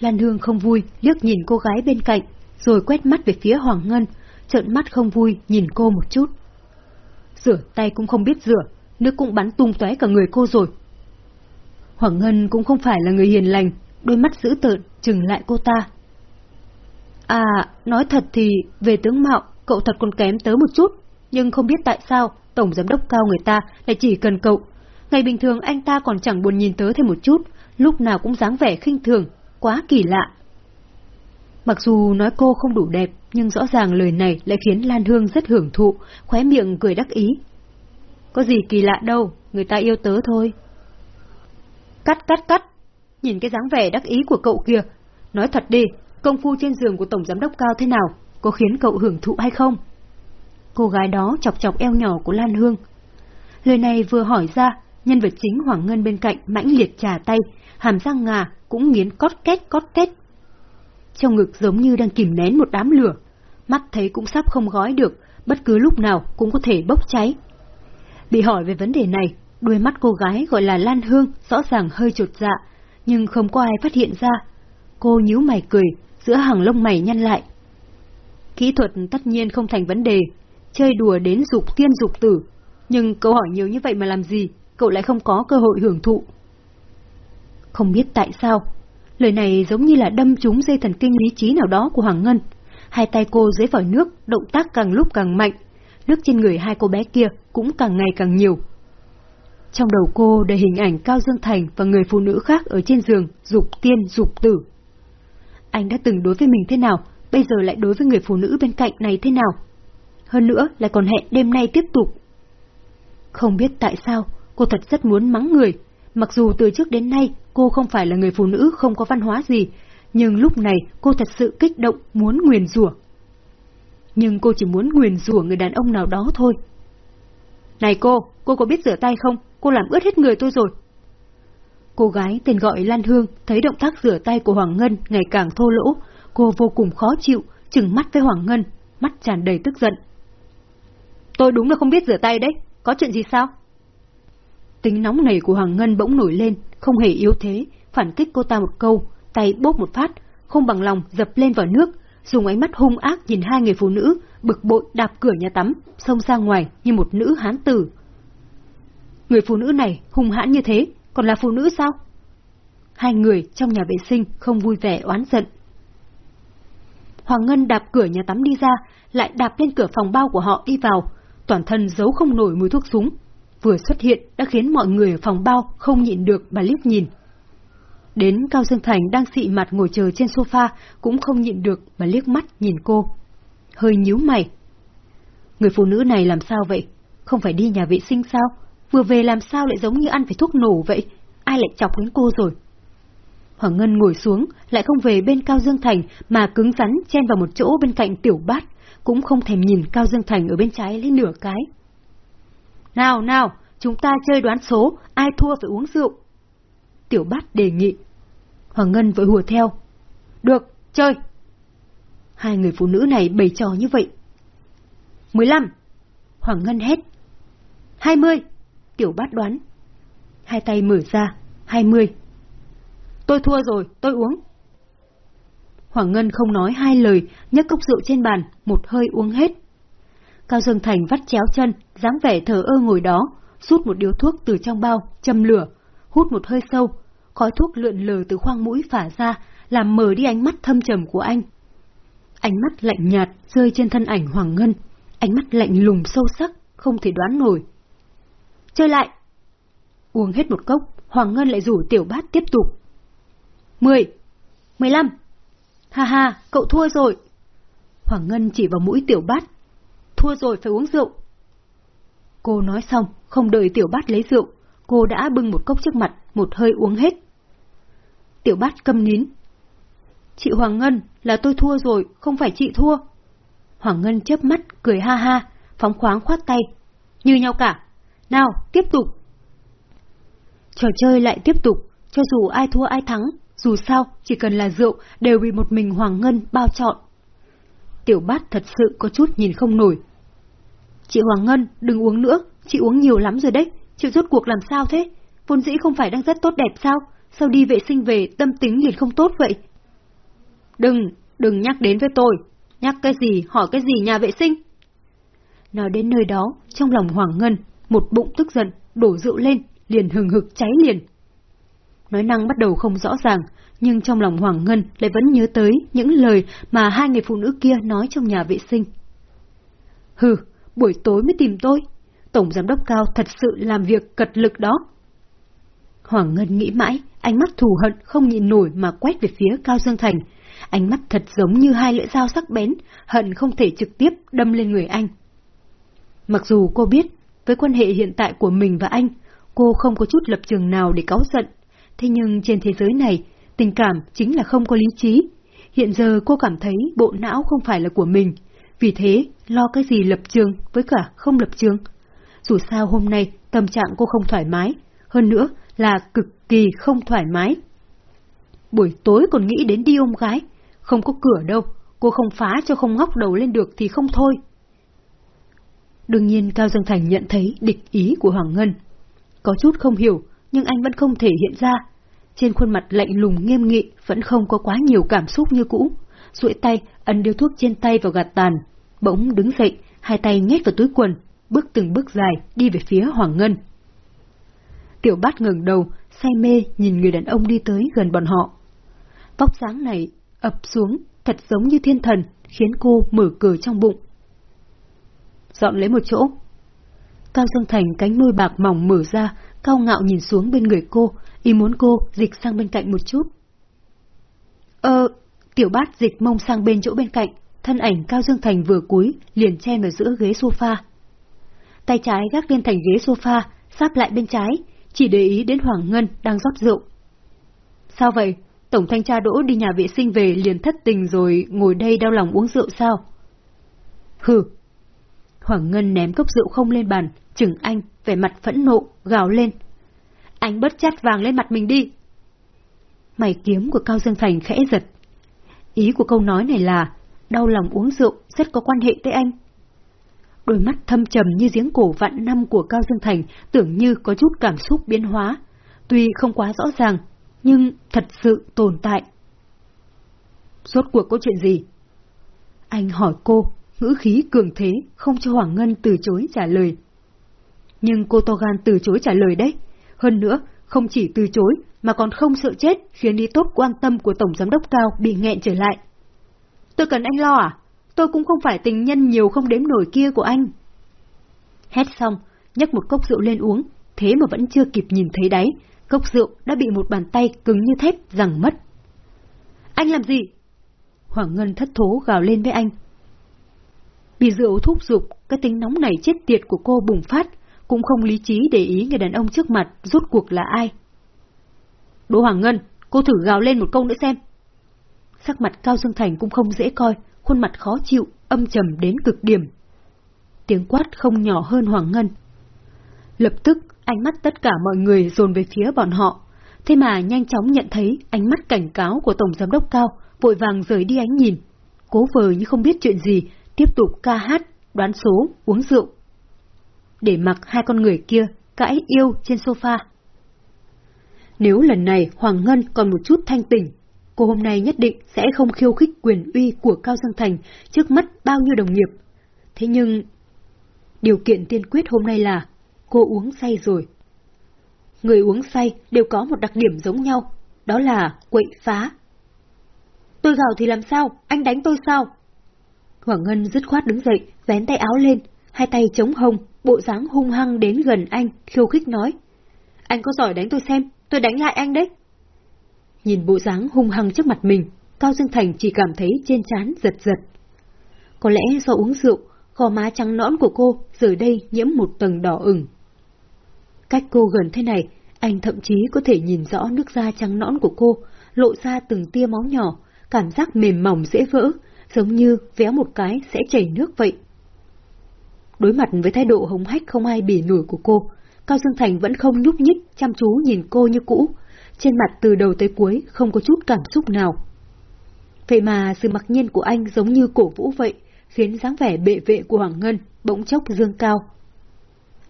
Lan Hương không vui, liếc nhìn cô gái bên cạnh, rồi quét mắt về phía Hoàng Ngân, trợn mắt không vui nhìn cô một chút. Rửa tay cũng không biết rửa, nước cũng bắn tung tóe cả người cô rồi. Hoàng Ngân cũng không phải là người hiền lành, đôi mắt dữ tợn, chừng lại cô ta. À, nói thật thì, về tướng mạo, cậu thật còn kém tớ một chút, nhưng không biết tại sao tổng giám đốc cao người ta lại chỉ cần cậu. Ngày bình thường anh ta còn chẳng buồn nhìn tớ thêm một chút, lúc nào cũng dáng vẻ khinh thường, quá kỳ lạ. Mặc dù nói cô không đủ đẹp, nhưng rõ ràng lời này lại khiến Lan Hương rất hưởng thụ, khóe miệng cười đắc ý. Có gì kỳ lạ đâu, người ta yêu tớ thôi. Cắt cắt cắt, nhìn cái dáng vẻ đắc ý của cậu kia. Nói thật đi, công phu trên giường của Tổng Giám đốc Cao thế nào, có khiến cậu hưởng thụ hay không? Cô gái đó chọc chọc eo nhỏ của Lan Hương. Lời này vừa hỏi ra, nhân vật chính Hoàng Ngân bên cạnh mãnh liệt trà tay, hàm răng ngà cũng nghiến cót két cót két. Trong ngực giống như đang kìm nén một đám lửa, mắt thấy cũng sắp không gói được, bất cứ lúc nào cũng có thể bốc cháy. Bị hỏi về vấn đề này, đuôi mắt cô gái gọi là Lan Hương rõ ràng hơi chột dạ, nhưng không có ai phát hiện ra. Cô nhíu mày cười, giữa hàng lông mày nhăn lại. Kỹ thuật tất nhiên không thành vấn đề, chơi đùa đến dục tiên dục tử, nhưng câu hỏi nhiều như vậy mà làm gì, cậu lại không có cơ hội hưởng thụ. Không biết tại sao, lời này giống như là đâm trúng dây thần kinh lý trí nào đó của Hoàng Ngân. Hai tay cô dưới vòi nước, động tác càng lúc càng mạnh, nước trên người hai cô bé kia cũng càng ngày càng nhiều. Trong đầu cô đầy hình ảnh Cao Dương Thành và người phụ nữ khác ở trên giường, dục tiên dục tử. Anh đã từng đối với mình thế nào, bây giờ lại đối với người phụ nữ bên cạnh này thế nào? Hơn nữa lại còn hẹn đêm nay tiếp tục. Không biết tại sao, cô thật rất muốn mắng người. Mặc dù từ trước đến nay cô không phải là người phụ nữ không có văn hóa gì, nhưng lúc này cô thật sự kích động muốn nguyền rủa. Nhưng cô chỉ muốn nguyền rủa người đàn ông nào đó thôi. Này cô, cô có biết rửa tay không? Cô làm ướt hết người tôi rồi. Cô gái tên gọi Lan Hương thấy động tác rửa tay của Hoàng Ngân ngày càng thô lỗ, cô vô cùng khó chịu, chừng mắt với Hoàng Ngân, mắt tràn đầy tức giận. Tôi đúng là không biết rửa tay đấy, có chuyện gì sao? Tính nóng nảy của Hoàng Ngân bỗng nổi lên, không hề yếu thế, phản kích cô ta một câu, tay bóp một phát, không bằng lòng dập lên vào nước, dùng ánh mắt hung ác nhìn hai người phụ nữ, bực bội đạp cửa nhà tắm, xông ra ngoài như một nữ hán tử. Người phụ nữ này hung hãn như thế, còn là phụ nữ sao? Hai người trong nhà vệ sinh không vui vẻ oán giận. Hoàng Ngân đạp cửa nhà tắm đi ra, lại đạp lên cửa phòng bao của họ đi vào, toàn thân giấu không nổi mùi thuốc súng. Vừa xuất hiện đã khiến mọi người ở phòng bao không nhịn được mà liếc nhìn. Đến Cao Dương Thành đang xị mặt ngồi chờ trên sofa cũng không nhịn được mà liếc mắt nhìn cô. Hơi nhíu mày. Người phụ nữ này làm sao vậy? Không phải đi nhà vệ sinh sao? Vừa về làm sao lại giống như ăn phải thuốc nổ vậy? Ai lại chọc đến cô rồi? Hoàng Ngân ngồi xuống, lại không về bên Cao Dương Thành mà cứng rắn chen vào một chỗ bên cạnh tiểu bát, cũng không thèm nhìn Cao Dương Thành ở bên trái lấy nửa cái. Nào, nào, chúng ta chơi đoán số, ai thua phải uống rượu. Tiểu bát đề nghị. Hoàng Ngân vội hùa theo. Được, chơi. Hai người phụ nữ này bày trò như vậy. mười lăm Hoàng Ngân hét. hai mươi Tiểu bát đoán. Hai tay mở ra. hai mươi Tôi thua rồi, tôi uống. Hoàng Ngân không nói hai lời, nhấc cốc rượu trên bàn, một hơi uống hết. Cao Dương Thành vắt chéo chân, dáng vẻ thờ ơ ngồi đó, rút một điếu thuốc từ trong bao, châm lửa, hút một hơi sâu, khói thuốc lượn lờ từ khoang mũi phả ra, làm mờ đi ánh mắt thâm trầm của anh. Ánh mắt lạnh nhạt rơi trên thân ảnh Hoàng Ngân, ánh mắt lạnh lùng sâu sắc, không thể đoán nổi. Chơi lại! Uống hết một cốc, Hoàng Ngân lại rủ tiểu bát tiếp tục. Mười! Mười lăm! Ha ha, cậu thua rồi! Hoàng Ngân chỉ vào mũi tiểu bát. Thua rồi phải uống rượu. Cô nói xong, không đợi tiểu bát lấy rượu, cô đã bưng một cốc trước mặt, một hơi uống hết. Tiểu bát câm nín. Chị Hoàng Ngân, là tôi thua rồi, không phải chị thua. Hoàng Ngân chớp mắt, cười ha ha, phóng khoáng khoát tay. Như nhau cả. Nào, tiếp tục. Trò chơi lại tiếp tục, cho dù ai thua ai thắng, dù sao, chỉ cần là rượu, đều bị một mình Hoàng Ngân bao trọn. Tiểu bát thật sự có chút nhìn không nổi. Chị Hoàng Ngân, đừng uống nữa, chị uống nhiều lắm rồi đấy, chị rốt cuộc làm sao thế? Vốn dĩ không phải đang rất tốt đẹp sao? Sao đi vệ sinh về tâm tính liền không tốt vậy? Đừng, đừng nhắc đến với tôi. Nhắc cái gì, hỏi cái gì nhà vệ sinh? Nói đến nơi đó, trong lòng Hoàng Ngân, một bụng tức giận, đổ rượu lên, liền hừng hực cháy liền. Nói năng bắt đầu không rõ ràng, nhưng trong lòng Hoàng Ngân lại vẫn nhớ tới những lời mà hai người phụ nữ kia nói trong nhà vệ sinh. Hừ, buổi tối mới tìm tôi. Tổng giám đốc cao thật sự làm việc cật lực đó. Hoàng Ngân nghĩ mãi, ánh mắt thù hận không nhịn nổi mà quét về phía Cao Dương Thành. Ánh mắt thật giống như hai lưỡi dao sắc bén, hận không thể trực tiếp đâm lên người anh. Mặc dù cô biết, với quan hệ hiện tại của mình và anh, cô không có chút lập trường nào để cáu giận. Thế nhưng trên thế giới này, tình cảm chính là không có lý trí. Hiện giờ cô cảm thấy bộ não không phải là của mình, vì thế lo cái gì lập trường với cả không lập trường. Dù sao hôm nay tâm trạng cô không thoải mái, hơn nữa là cực kỳ không thoải mái. Buổi tối còn nghĩ đến đi ôm gái, không có cửa đâu, cô không phá cho không ngóc đầu lên được thì không thôi. Đương nhiên Cao Dương Thành nhận thấy địch ý của Hoàng Ngân. Có chút không hiểu, nhưng anh vẫn không thể hiện ra. Trên khuôn mặt lạnh lùng nghiêm nghị vẫn không có quá nhiều cảm xúc như cũ duỗi tay, ấn điếu thuốc trên tay vào gạt tàn. Bỗng đứng dậy, hai tay nhét vào túi quần, bước từng bước dài đi về phía Hoàng Ngân. Tiểu bát ngẩng đầu, say mê nhìn người đàn ông đi tới gần bọn họ. Vóc dáng này ập xuống, thật giống như thiên thần, khiến cô mở cửa trong bụng. Dọn lấy một chỗ. Cao Dương Thành cánh môi bạc mỏng mở ra, cao ngạo nhìn xuống bên người cô, ý muốn cô dịch sang bên cạnh một chút. Ờ, tiểu bát dịch mông sang bên chỗ bên cạnh, thân ảnh Cao Dương Thành vừa cúi, liền chen ở giữa ghế sofa. Tay trái gác lên thành ghế sofa, sáp lại bên trái, chỉ để ý đến Hoàng Ngân đang rót rượu. Sao vậy? Tổng thanh tra đỗ đi nhà vệ sinh về liền thất tình rồi ngồi đây đau lòng uống rượu sao? Hừ. Hoàng Ngân ném cốc rượu không lên bàn, chừng anh, vẻ mặt phẫn nộ, gào lên. Anh bớt chát vàng lên mặt mình đi. Mày kiếm của Cao Dương Thành khẽ giật. Ý của câu nói này là, đau lòng uống rượu rất có quan hệ tới anh. Đôi mắt thâm trầm như giếng cổ vạn năm của Cao Dương Thành tưởng như có chút cảm xúc biến hóa. Tuy không quá rõ ràng, nhưng thật sự tồn tại. Rốt cuộc có chuyện gì? Anh hỏi cô, ngữ khí cường thế, không cho Hoàng Ngân từ chối trả lời. Nhưng cô to gan từ chối trả lời đấy. Hơn nữa, không chỉ từ chối, mà còn không sợ chết khiến ý tốt quan tâm của Tổng Giám đốc Cao bị nghẹn trở lại. Tôi cần anh lo à? Tôi cũng không phải tình nhân nhiều không đếm nổi kia của anh. Hét xong, nhấc một cốc rượu lên uống, thế mà vẫn chưa kịp nhìn thấy đáy, cốc rượu đã bị một bàn tay cứng như thép rằng mất. Anh làm gì? Hoàng Ngân thất thố gào lên với anh. Bị rượu thúc giục, cái tính nóng này chết tiệt của cô bùng phát, cũng không lý trí để ý người đàn ông trước mặt rốt cuộc là ai. Đỗ Hoàng Ngân, cô thử gào lên một câu nữa xem. Sắc mặt Cao Dương Thành cũng không dễ coi, khuôn mặt khó chịu, âm trầm đến cực điểm. Tiếng quát không nhỏ hơn Hoàng Ngân. Lập tức, ánh mắt tất cả mọi người dồn về phía bọn họ, thế mà nhanh chóng nhận thấy ánh mắt cảnh cáo của Tổng Giám đốc Cao, vội vàng rời đi ánh nhìn. Cố vờ như không biết chuyện gì, tiếp tục ca hát, đoán số, uống rượu. Để mặc hai con người kia cãi yêu trên sofa. Nếu lần này Hoàng Ngân còn một chút thanh tỉnh, cô hôm nay nhất định sẽ không khiêu khích quyền uy của Cao Dương Thành trước mắt bao nhiêu đồng nghiệp. Thế nhưng, điều kiện tiên quyết hôm nay là cô uống say rồi. Người uống say đều có một đặc điểm giống nhau, đó là quậy phá. tôi gào thì làm sao, anh đánh tôi sao? Hoàng Ngân dứt khoát đứng dậy, vén tay áo lên, hai tay chống hông, bộ dáng hung hăng đến gần anh, khiêu khích nói. Anh có giỏi đánh tôi xem, tôi đánh lại anh đấy. Nhìn bộ dáng hung hăng trước mặt mình, Cao Dương Thành chỉ cảm thấy trên trán giật giật. Có lẽ do uống rượu, gò má trắng nõn của cô giờ đây nhiễm một tầng đỏ ửng. Cách cô gần thế này, anh thậm chí có thể nhìn rõ nước da trắng nõn của cô, lộ ra từng tia máu nhỏ, cảm giác mềm mỏng dễ vỡ, giống như véo một cái sẽ chảy nước vậy. Đối mặt với thái độ hống hách không ai bỉ nổi của cô, Cao Dương Thành vẫn không nhúc nhích, chăm chú nhìn cô như cũ, trên mặt từ đầu tới cuối không có chút cảm xúc nào. Vậy mà sự mặc nhiên của anh giống như cổ vũ vậy, khiến dáng vẻ bệ vệ của Hoàng Ngân bỗng chốc dương cao.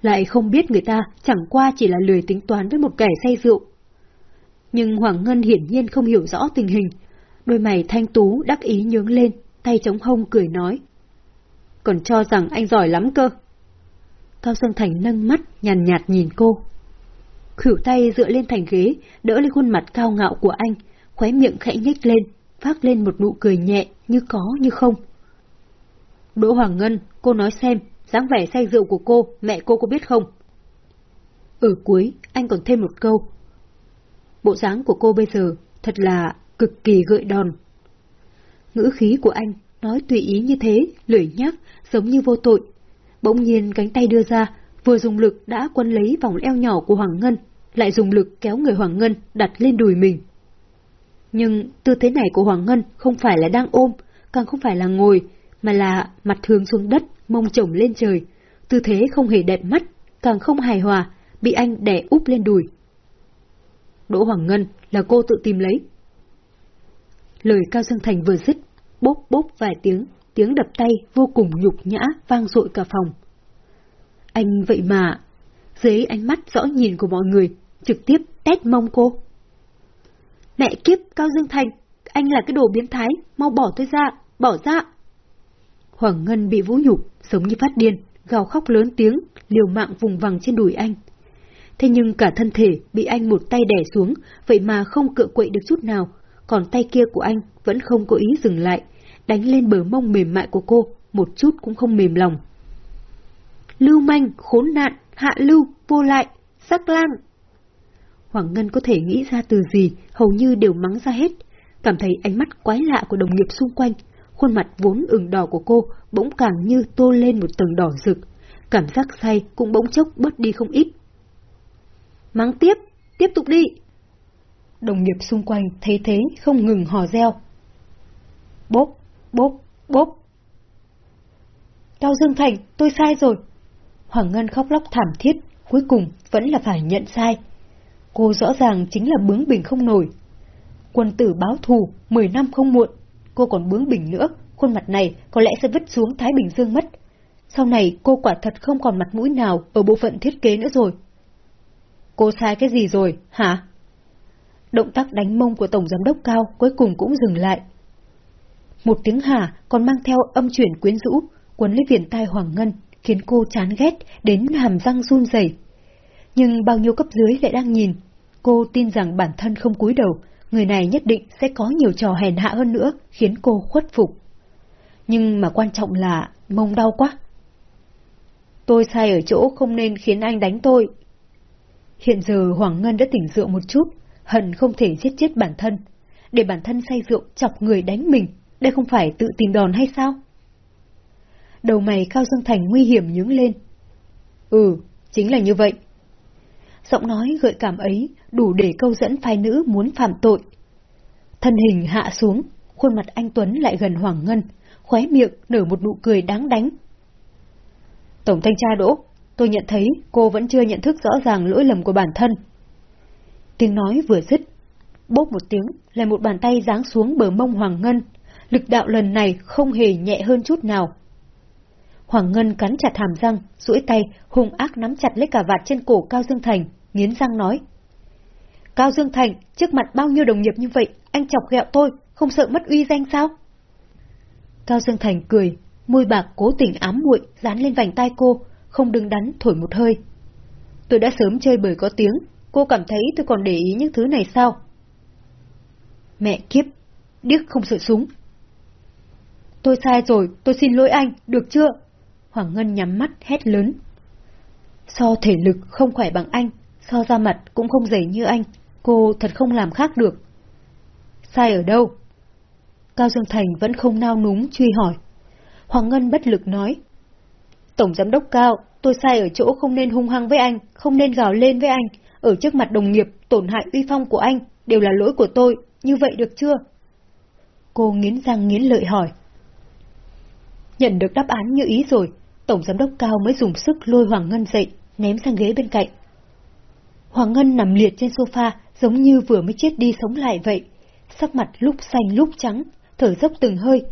Lại không biết người ta chẳng qua chỉ là lười tính toán với một kẻ say rượu. Nhưng Hoàng Ngân hiển nhiên không hiểu rõ tình hình, đôi mày thanh tú đắc ý nhướng lên, tay chống hông cười nói. Còn cho rằng anh giỏi lắm cơ. Cao Sơn Thành nâng mắt, nhàn nhạt nhìn cô. Khỉu tay dựa lên thành ghế, đỡ lên khuôn mặt cao ngạo của anh, khóe miệng khẽ nhếch lên, phát lên một nụ cười nhẹ, như có như không. Đỗ Hoàng Ngân, cô nói xem, dáng vẻ say rượu của cô, mẹ cô có biết không? Ở cuối, anh còn thêm một câu. Bộ dáng của cô bây giờ thật là cực kỳ gợi đòn. Ngữ khí của anh nói tùy ý như thế, lười nhắc, giống như vô tội. Bỗng nhiên cánh tay đưa ra, vừa dùng lực đã quân lấy vòng eo nhỏ của Hoàng Ngân, lại dùng lực kéo người Hoàng Ngân đặt lên đùi mình. Nhưng tư thế này của Hoàng Ngân không phải là đang ôm, càng không phải là ngồi, mà là mặt hướng xuống đất, mông chồng lên trời. Tư thế không hề đẹp mắt, càng không hài hòa, bị anh đè úp lên đùi. Đỗ Hoàng Ngân là cô tự tìm lấy. Lời Cao Dương Thành vừa dứt, bốp bốp vài tiếng, tiếng đập tay vô cùng nhục nhã vang dội cả phòng. Anh vậy mà, dưới ánh mắt rõ nhìn của mọi người, trực tiếp tét mông cô. Mẹ kiếp Cao Dương Thành, anh là cái đồ biến thái, mau bỏ tôi ra, bỏ ra. Hoàng Ngân bị vũ nhục, giống như phát điên, gào khóc lớn tiếng, liều mạng vùng vằng trên đùi anh. Thế nhưng cả thân thể bị anh một tay đè xuống, vậy mà không cựa quậy được chút nào, còn tay kia của anh vẫn không có ý dừng lại, đánh lên bờ mông mềm mại của cô, một chút cũng không mềm lòng. Lưu manh, khốn nạn, hạ lưu, vô lại, sắc lang. Hoàng Ngân có thể nghĩ ra từ gì, hầu như đều mắng ra hết, cảm thấy ánh mắt quái lạ của đồng nghiệp xung quanh, khuôn mặt vốn ửng đỏ của cô bỗng càng như tô lên một tầng đỏ rực, cảm giác say cũng bỗng chốc bớt đi không ít. Mắng tiếp, tiếp tục đi. Đồng nghiệp xung quanh thấy thế không ngừng hò reo. Bốp, bốp, bốp. Cao Dương Thành, tôi sai rồi. Hoàng Ngân khóc lóc thảm thiết, cuối cùng vẫn là phải nhận sai. Cô rõ ràng chính là bướng bỉnh không nổi. Quân tử báo thù, 10 năm không muộn, cô còn bướng bỉnh nữa, khuôn mặt này có lẽ sẽ vứt xuống Thái Bình Dương mất. Sau này cô quả thật không còn mặt mũi nào ở bộ phận thiết kế nữa rồi. Cô sai cái gì rồi, hả? Động tác đánh mông của Tổng Giám đốc Cao cuối cùng cũng dừng lại. Một tiếng hả còn mang theo âm chuyển quyến rũ, quấn lấy viền tai Hoàng Ngân, khiến cô chán ghét đến hàm răng run rẩy. Nhưng bao nhiêu cấp dưới lại đang nhìn, cô tin rằng bản thân không cúi đầu, người này nhất định sẽ có nhiều trò hèn hạ hơn nữa, khiến cô khuất phục. Nhưng mà quan trọng là mông đau quá. Tôi sai ở chỗ không nên khiến anh đánh tôi. Hiện giờ Hoàng Ngân đã tỉnh rượu một chút, hận không thể giết chết bản thân. Để bản thân say rượu chọc người đánh mình, đây không phải tự tìm đòn hay sao? Đầu mày Cao Dương Thành nguy hiểm nhướng lên. Ừ, chính là như vậy. Giọng nói gợi cảm ấy đủ để câu dẫn phái nữ muốn phạm tội. Thân hình hạ xuống, khuôn mặt anh Tuấn lại gần Hoàng Ngân, khóe miệng nở một nụ cười đáng đánh. Tổng thanh tra Đỗ, tôi nhận thấy cô vẫn chưa nhận thức rõ ràng lỗi lầm của bản thân. Tiếng nói vừa dứt, bốc một tiếng lại một bàn tay giáng xuống bờ mông Hoàng Ngân, lực đạo lần này không hề nhẹ hơn chút nào. Hoàng Ngân cắn chặt hàm răng, duỗi tay, hung ác nắm chặt lấy cả vạt trên cổ Cao Dương Thành, nghiến răng nói. Cao Dương Thành, trước mặt bao nhiêu đồng nghiệp như vậy, anh chọc ghẹo tôi, không sợ mất uy danh sao? Cao Dương Thành cười, môi bạc cố tình ám muội dán lên vành tai cô, không đứng đắn thổi một hơi. Tôi đã sớm chơi bời có tiếng, cô cảm thấy tôi còn để ý những thứ này sao? Mẹ kiếp, điếc không sợ súng. Tôi sai rồi, tôi xin lỗi anh, được chưa? Hoàng Ngân nhắm mắt hét lớn. So thể lực không khỏe bằng anh, so ra mặt cũng không dày như anh, cô thật không làm khác được. Sai ở đâu? Cao Dương Thành vẫn không nao núng truy hỏi. Hoàng Ngân bất lực nói. Tổng giám đốc Cao, tôi sai ở chỗ không nên hung hăng với anh, không nên gào lên với anh, ở trước mặt đồng nghiệp, tổn hại uy phong của anh, đều là lỗi của tôi, như vậy được chưa? Cô nghiến răng nghiến lợi hỏi. Nhận được đáp án như ý rồi, Tổng Giám đốc Cao mới dùng sức lôi Hoàng Ngân dậy, ném sang ghế bên cạnh. Hoàng Ngân nằm liệt trên sofa, giống như vừa mới chết đi sống lại vậy. Sắc mặt lúc xanh lúc trắng, thở dốc từng hơi,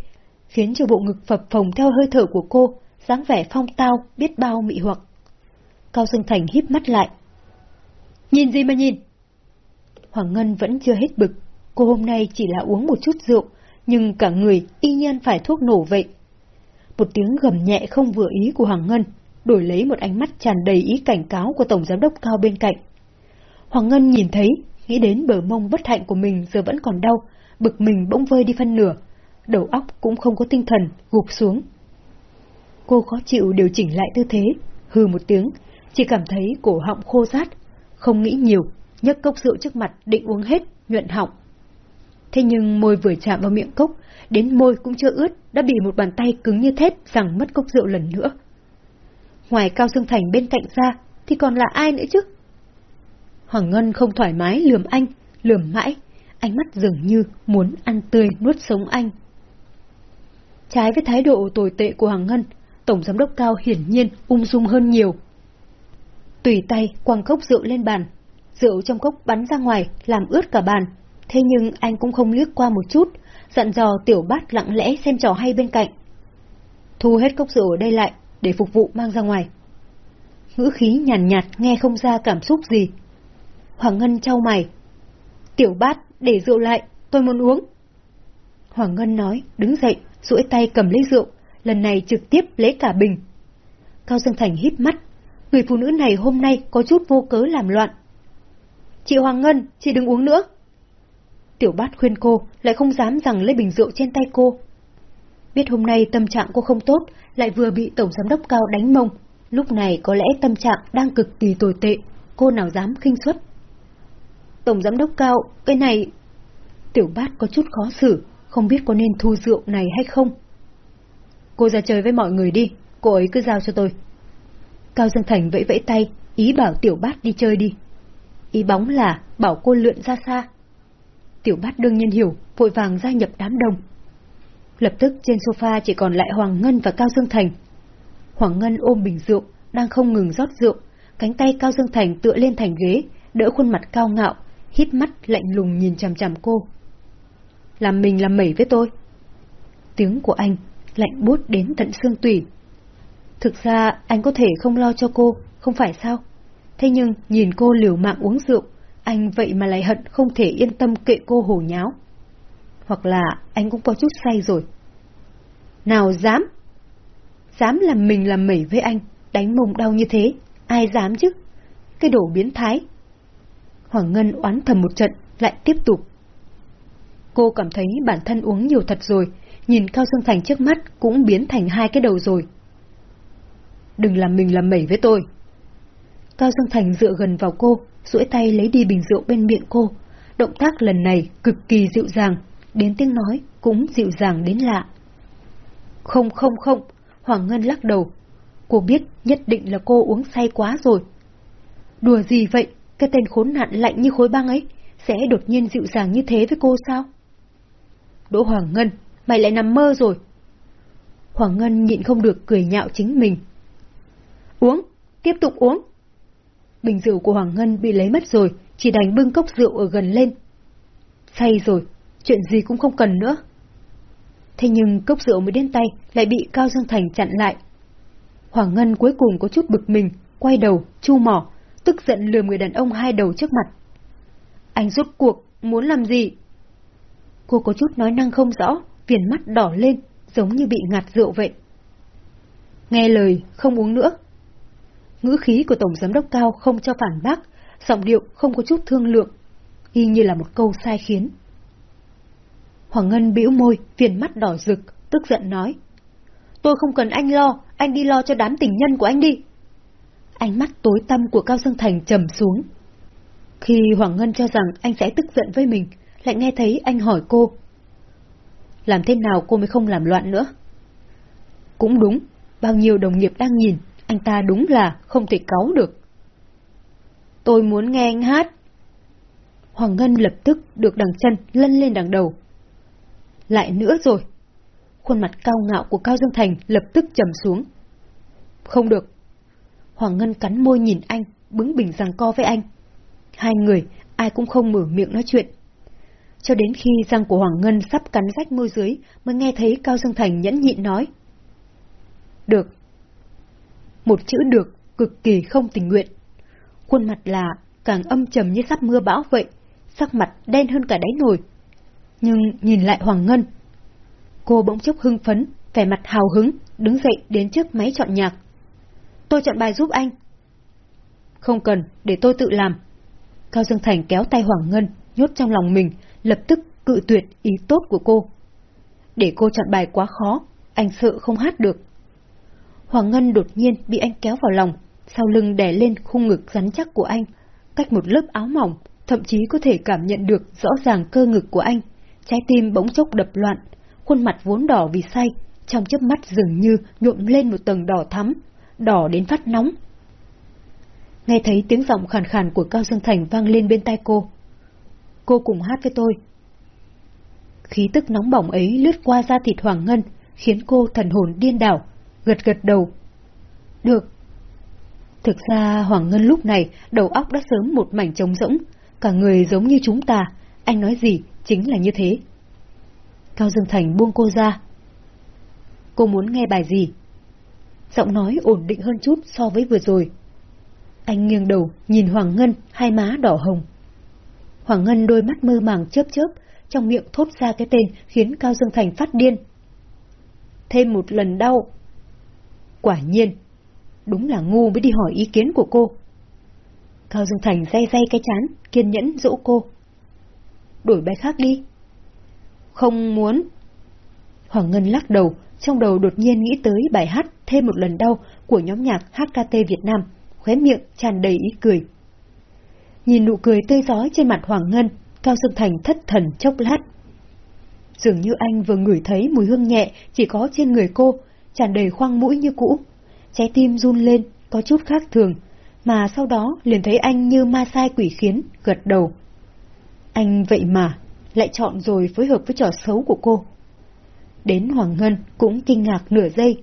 khiến cho bộ ngực phập phồng theo hơi thở của cô, dáng vẻ phong tao, biết bao mị hoặc. Cao Dương Thành híp mắt lại. Nhìn gì mà nhìn? Hoàng Ngân vẫn chưa hết bực, cô hôm nay chỉ là uống một chút rượu, nhưng cả người y nhiên phải thuốc nổ vậy. Một tiếng gầm nhẹ không vừa ý của Hoàng Ngân, đổi lấy một ánh mắt tràn đầy ý cảnh cáo của Tổng Giám đốc Cao bên cạnh. Hoàng Ngân nhìn thấy, nghĩ đến bờ mông bất hạnh của mình giờ vẫn còn đau, bực mình bỗng vơi đi phân nửa, đầu óc cũng không có tinh thần, gục xuống. Cô khó chịu điều chỉnh lại tư thế, hừ một tiếng, chỉ cảm thấy cổ họng khô rát, không nghĩ nhiều, nhấc cốc rượu trước mặt định uống hết, nhuận họng. Thế nhưng môi vừa chạm vào miệng cốc, đến môi cũng chưa ướt, đã bị một bàn tay cứng như thép rằng mất cốc rượu lần nữa. Ngoài Cao Dương Thành bên cạnh ra, thì còn là ai nữa chứ? Hoàng Ngân không thoải mái lườm anh, lườm mãi, ánh mắt dường như muốn ăn tươi nuốt sống anh. Trái với thái độ tồi tệ của Hoàng Ngân, Tổng Giám đốc Cao hiển nhiên ung dung hơn nhiều. Tùy tay quăng cốc rượu lên bàn, rượu trong cốc bắn ra ngoài làm ướt cả bàn, thế nhưng anh cũng không liếc qua một chút, dặn dò tiểu bát lặng lẽ xem trò hay bên cạnh. Thu hết cốc rượu ở đây lại, để phục vụ mang ra ngoài. Ngữ khí nhàn nhạt, nhạt nghe không ra cảm xúc gì. Hoàng Ngân trao mày. Tiểu bát, để rượu lại, tôi muốn uống. Hoàng Ngân nói, đứng dậy, duỗi tay cầm lấy rượu, lần này trực tiếp lấy cả bình. Cao Dương Thành hít mắt, người phụ nữ này hôm nay có chút vô cớ làm loạn. Chị Hoàng Ngân, chị đừng uống nữa. Tiểu bát khuyên cô, lại không dám rằng lấy bình rượu trên tay cô. Biết hôm nay tâm trạng cô không tốt, lại vừa bị Tổng Giám đốc Cao đánh mông. Lúc này có lẽ tâm trạng đang cực kỳ tồi tệ, cô nào dám khinh suất. Tổng Giám đốc Cao, cái này... Tiểu bát có chút khó xử, không biết có nên thu rượu này hay không. Cô ra chơi với mọi người đi, cô ấy cứ giao cho tôi. Cao Dương Thành vẫy vẫy tay, ý bảo tiểu bát đi chơi đi. Ý bóng là bảo cô lượn ra xa. Tiểu bát đương nhiên hiểu, vội vàng gia nhập đám đông. Lập tức trên sofa chỉ còn lại Hoàng Ngân và Cao Dương Thành. Hoàng Ngân ôm bình rượu, đang không ngừng rót rượu, cánh tay Cao Dương Thành tựa lên thành ghế, đỡ khuôn mặt cao ngạo, hít mắt lạnh lùng nhìn chằm chằm cô. Làm mình làm mẩy với tôi. Tiếng của anh lạnh buốt đến tận xương tủy. Thực ra anh có thể không lo cho cô, không phải sao? Thế nhưng nhìn cô liều mạng uống rượu, anh vậy mà lại hận không thể yên tâm kệ cô hồ nháo. Hoặc là anh cũng có chút say rồi. Nào dám? Dám làm mình làm mẩy với anh, đánh mông đau như thế, ai dám chứ? Cái đồ biến thái. Hoàng Ngân oán thầm một trận, lại tiếp tục. Cô cảm thấy bản thân uống nhiều thật rồi, nhìn Cao Dương Thành trước mắt cũng biến thành hai cái đầu rồi. Đừng làm mình làm mẩy với tôi. Cao Dương Thành dựa gần vào cô, duỗi tay lấy đi bình rượu bên miệng cô. Động tác lần này cực kỳ dịu dàng, đến tiếng nói cũng dịu dàng đến lạ. Không không không, Hoàng Ngân lắc đầu. Cô biết nhất định là cô uống say quá rồi. Đùa gì vậy, cái tên khốn nạn lạnh như khối băng ấy, sẽ đột nhiên dịu dàng như thế với cô sao? Đỗ Hoàng Ngân, mày lại nằm mơ rồi. Hoàng Ngân nhịn không được cười nhạo chính mình. Uống, tiếp tục uống. Bình rượu của Hoàng Ngân bị lấy mất rồi, chỉ đành bưng cốc rượu ở gần lên. Say rồi, chuyện gì cũng không cần nữa. Thế nhưng cốc rượu mới đến tay lại bị Cao Dương Thành chặn lại. Hoàng Ngân cuối cùng có chút bực mình, quay đầu, chu mỏ, tức giận lườm người đàn ông hai đầu trước mặt. Anh rút cuộc, muốn làm gì? Cô có chút nói năng không rõ, viền mắt đỏ lên, giống như bị ngạt rượu vậy. Nghe lời, không uống nữa. Ngữ khí của Tổng Giám đốc Cao không cho phản bác, giọng điệu không có chút thương lượng, y như là một câu sai khiến. Hoàng Ngân bĩu môi, viền mắt đỏ rực, tức giận nói. Tôi không cần anh lo, anh đi lo cho đám tình nhân của anh đi. Ánh mắt tối tăm của Cao Dương Thành trầm xuống. Khi Hoàng Ngân cho rằng anh sẽ tức giận với mình, lại nghe thấy anh hỏi cô. Làm thế nào cô mới không làm loạn nữa? Cũng đúng, bao nhiêu đồng nghiệp đang nhìn, anh ta đúng là không thể cáu được. Tôi muốn nghe anh hát. Hoàng Ngân lập tức được đằng chân lân lên đằng đầu. Lại nữa rồi. Khuôn mặt cao ngạo của Cao Dương Thành lập tức trầm xuống. Không được. Hoàng Ngân cắn môi nhìn anh, bướng bỉnh rằng co với anh. Hai người, ai cũng không mở miệng nói chuyện. Cho đến khi răng của Hoàng Ngân sắp cắn rách môi dưới mới nghe thấy Cao Dương Thành nhẫn nhịn nói. Được. Một chữ được, cực kỳ không tình nguyện. Khuôn mặt là càng âm trầm như sắp mưa bão vậy, sắc mặt đen hơn cả đáy nồi. Nhưng nhìn lại Hoàng Ngân. Cô bỗng chốc hưng phấn, vẻ mặt hào hứng, đứng dậy đến trước máy chọn nhạc. Tôi chọn bài giúp anh. Không cần, để tôi tự làm. Cao Dương Thành kéo tay Hoàng Ngân, nhốt trong lòng mình, lập tức cự tuyệt ý tốt của cô. Để cô chọn bài quá khó, anh sợ không hát được. Hoàng Ngân đột nhiên bị anh kéo vào lòng, sau lưng đè lên khung ngực rắn chắc của anh, cách một lớp áo mỏng, thậm chí có thể cảm nhận được rõ ràng cơ ngực của anh. Trái tim bỗng chốc đập loạn, khuôn mặt vốn đỏ vì say, trong chớp mắt dường như nhuộm lên một tầng đỏ thắm, đỏ đến phát nóng. Nghe thấy tiếng giọng khàn khàn của Cao Dương Thành vang lên bên tai cô. Cô cùng hát với tôi. Khí tức nóng bỏng ấy lướt qua da thịt Hoàng Ngân, khiến cô thần hồn điên đảo, gật gật đầu. Được. Thực ra Hoàng Ngân lúc này đầu óc đã sớm một mảnh trống rỗng, cả người giống như chúng ta, anh nói gì chính là như thế. Cao Dương Thành buông cô ra. Cô muốn nghe bài gì? Giọng nói ổn định hơn chút so với vừa rồi. Anh nghiêng đầu, nhìn Hoàng Ngân, hai má đỏ hồng. Hoàng Ngân đôi mắt mơ màng chớp chớp, trong miệng thốt ra cái tên khiến Cao Dương Thành phát điên. Thêm một lần đau. Quả nhiên, đúng là ngu mới đi hỏi ý kiến của cô. Cao Dương Thành day day cái chán, kiên nhẫn dỗ cô. Đổi bài khác đi. Không muốn. Hoàng Ngân lắc đầu, trong đầu đột nhiên nghĩ tới bài hát Thêm một lần đau của nhóm nhạc HKT Việt Nam, khóe miệng tràn đầy ý cười. Nhìn nụ cười tươi giói trên mặt Hoàng Ngân, Cao Dương Thành thất thần chốc lát. Dường như anh vừa ngửi thấy mùi hương nhẹ chỉ có trên người cô, tràn đầy khoang mũi như cũ. Trái tim run lên, có chút khác thường, mà sau đó liền thấy anh như ma sai quỷ khiến, gật đầu. Anh vậy mà, lại chọn rồi phối hợp với trò xấu của cô. Đến Hoàng Ngân cũng kinh ngạc nửa giây.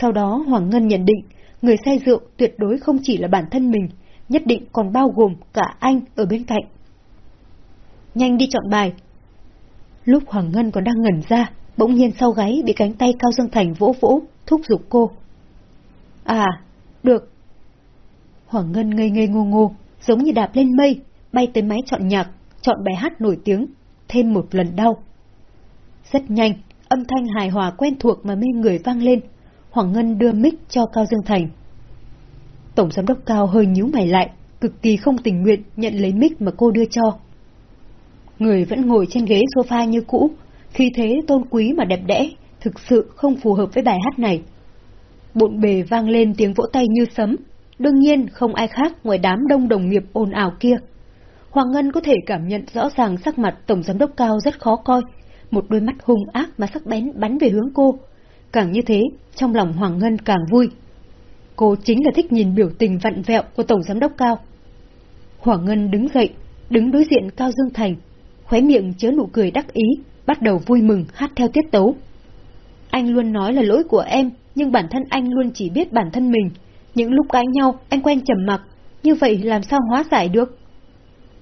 Sau đó Hoàng Ngân nhận định, người say rượu tuyệt đối không chỉ là bản thân mình, nhất định còn bao gồm cả anh ở bên cạnh. Nhanh đi chọn bài. Lúc Hoàng Ngân còn đang ngẩn ra, bỗng nhiên sau gáy bị cánh tay Cao Dương Thành vỗ vỗ, thúc giục cô. À, được. Hoàng Ngân ngây ngây ngô ngô, giống như đạp lên mây, bay tới máy chọn nhạc, chọn bài hát nổi tiếng, thêm một lần đau. Rất nhanh, âm thanh hài hòa quen thuộc mà mê người vang lên, Hoàng Ngân đưa mic cho Cao Dương Thành. Tổng giám đốc Cao hơi nhíu mày lại, cực kỳ không tình nguyện nhận lấy mic mà cô đưa cho. Người vẫn ngồi trên ghế sofa như cũ, khi thế tôn quý mà đẹp đẽ, thực sự không phù hợp với bài hát này. Bộn bề vang lên tiếng vỗ tay như sấm, đương nhiên không ai khác ngoài đám đông đồng nghiệp ồn ào kia. Hoàng Ngân có thể cảm nhận rõ ràng sắc mặt Tổng Giám đốc Cao rất khó coi, một đôi mắt hung ác mà sắc bén bắn về hướng cô. Càng như thế, trong lòng Hoàng Ngân càng vui. Cô chính là thích nhìn biểu tình vặn vẹo của Tổng Giám đốc Cao. Hoàng Ngân đứng dậy, đứng đối diện Cao Dương Thành, khóe miệng chứa nụ cười đắc ý, bắt đầu vui mừng hát theo tiết tấu. Anh luôn nói là lỗi của em, nhưng bản thân anh luôn chỉ biết bản thân mình. Những lúc cãi nhau, anh quen trầm mặc, như vậy làm sao hóa giải được?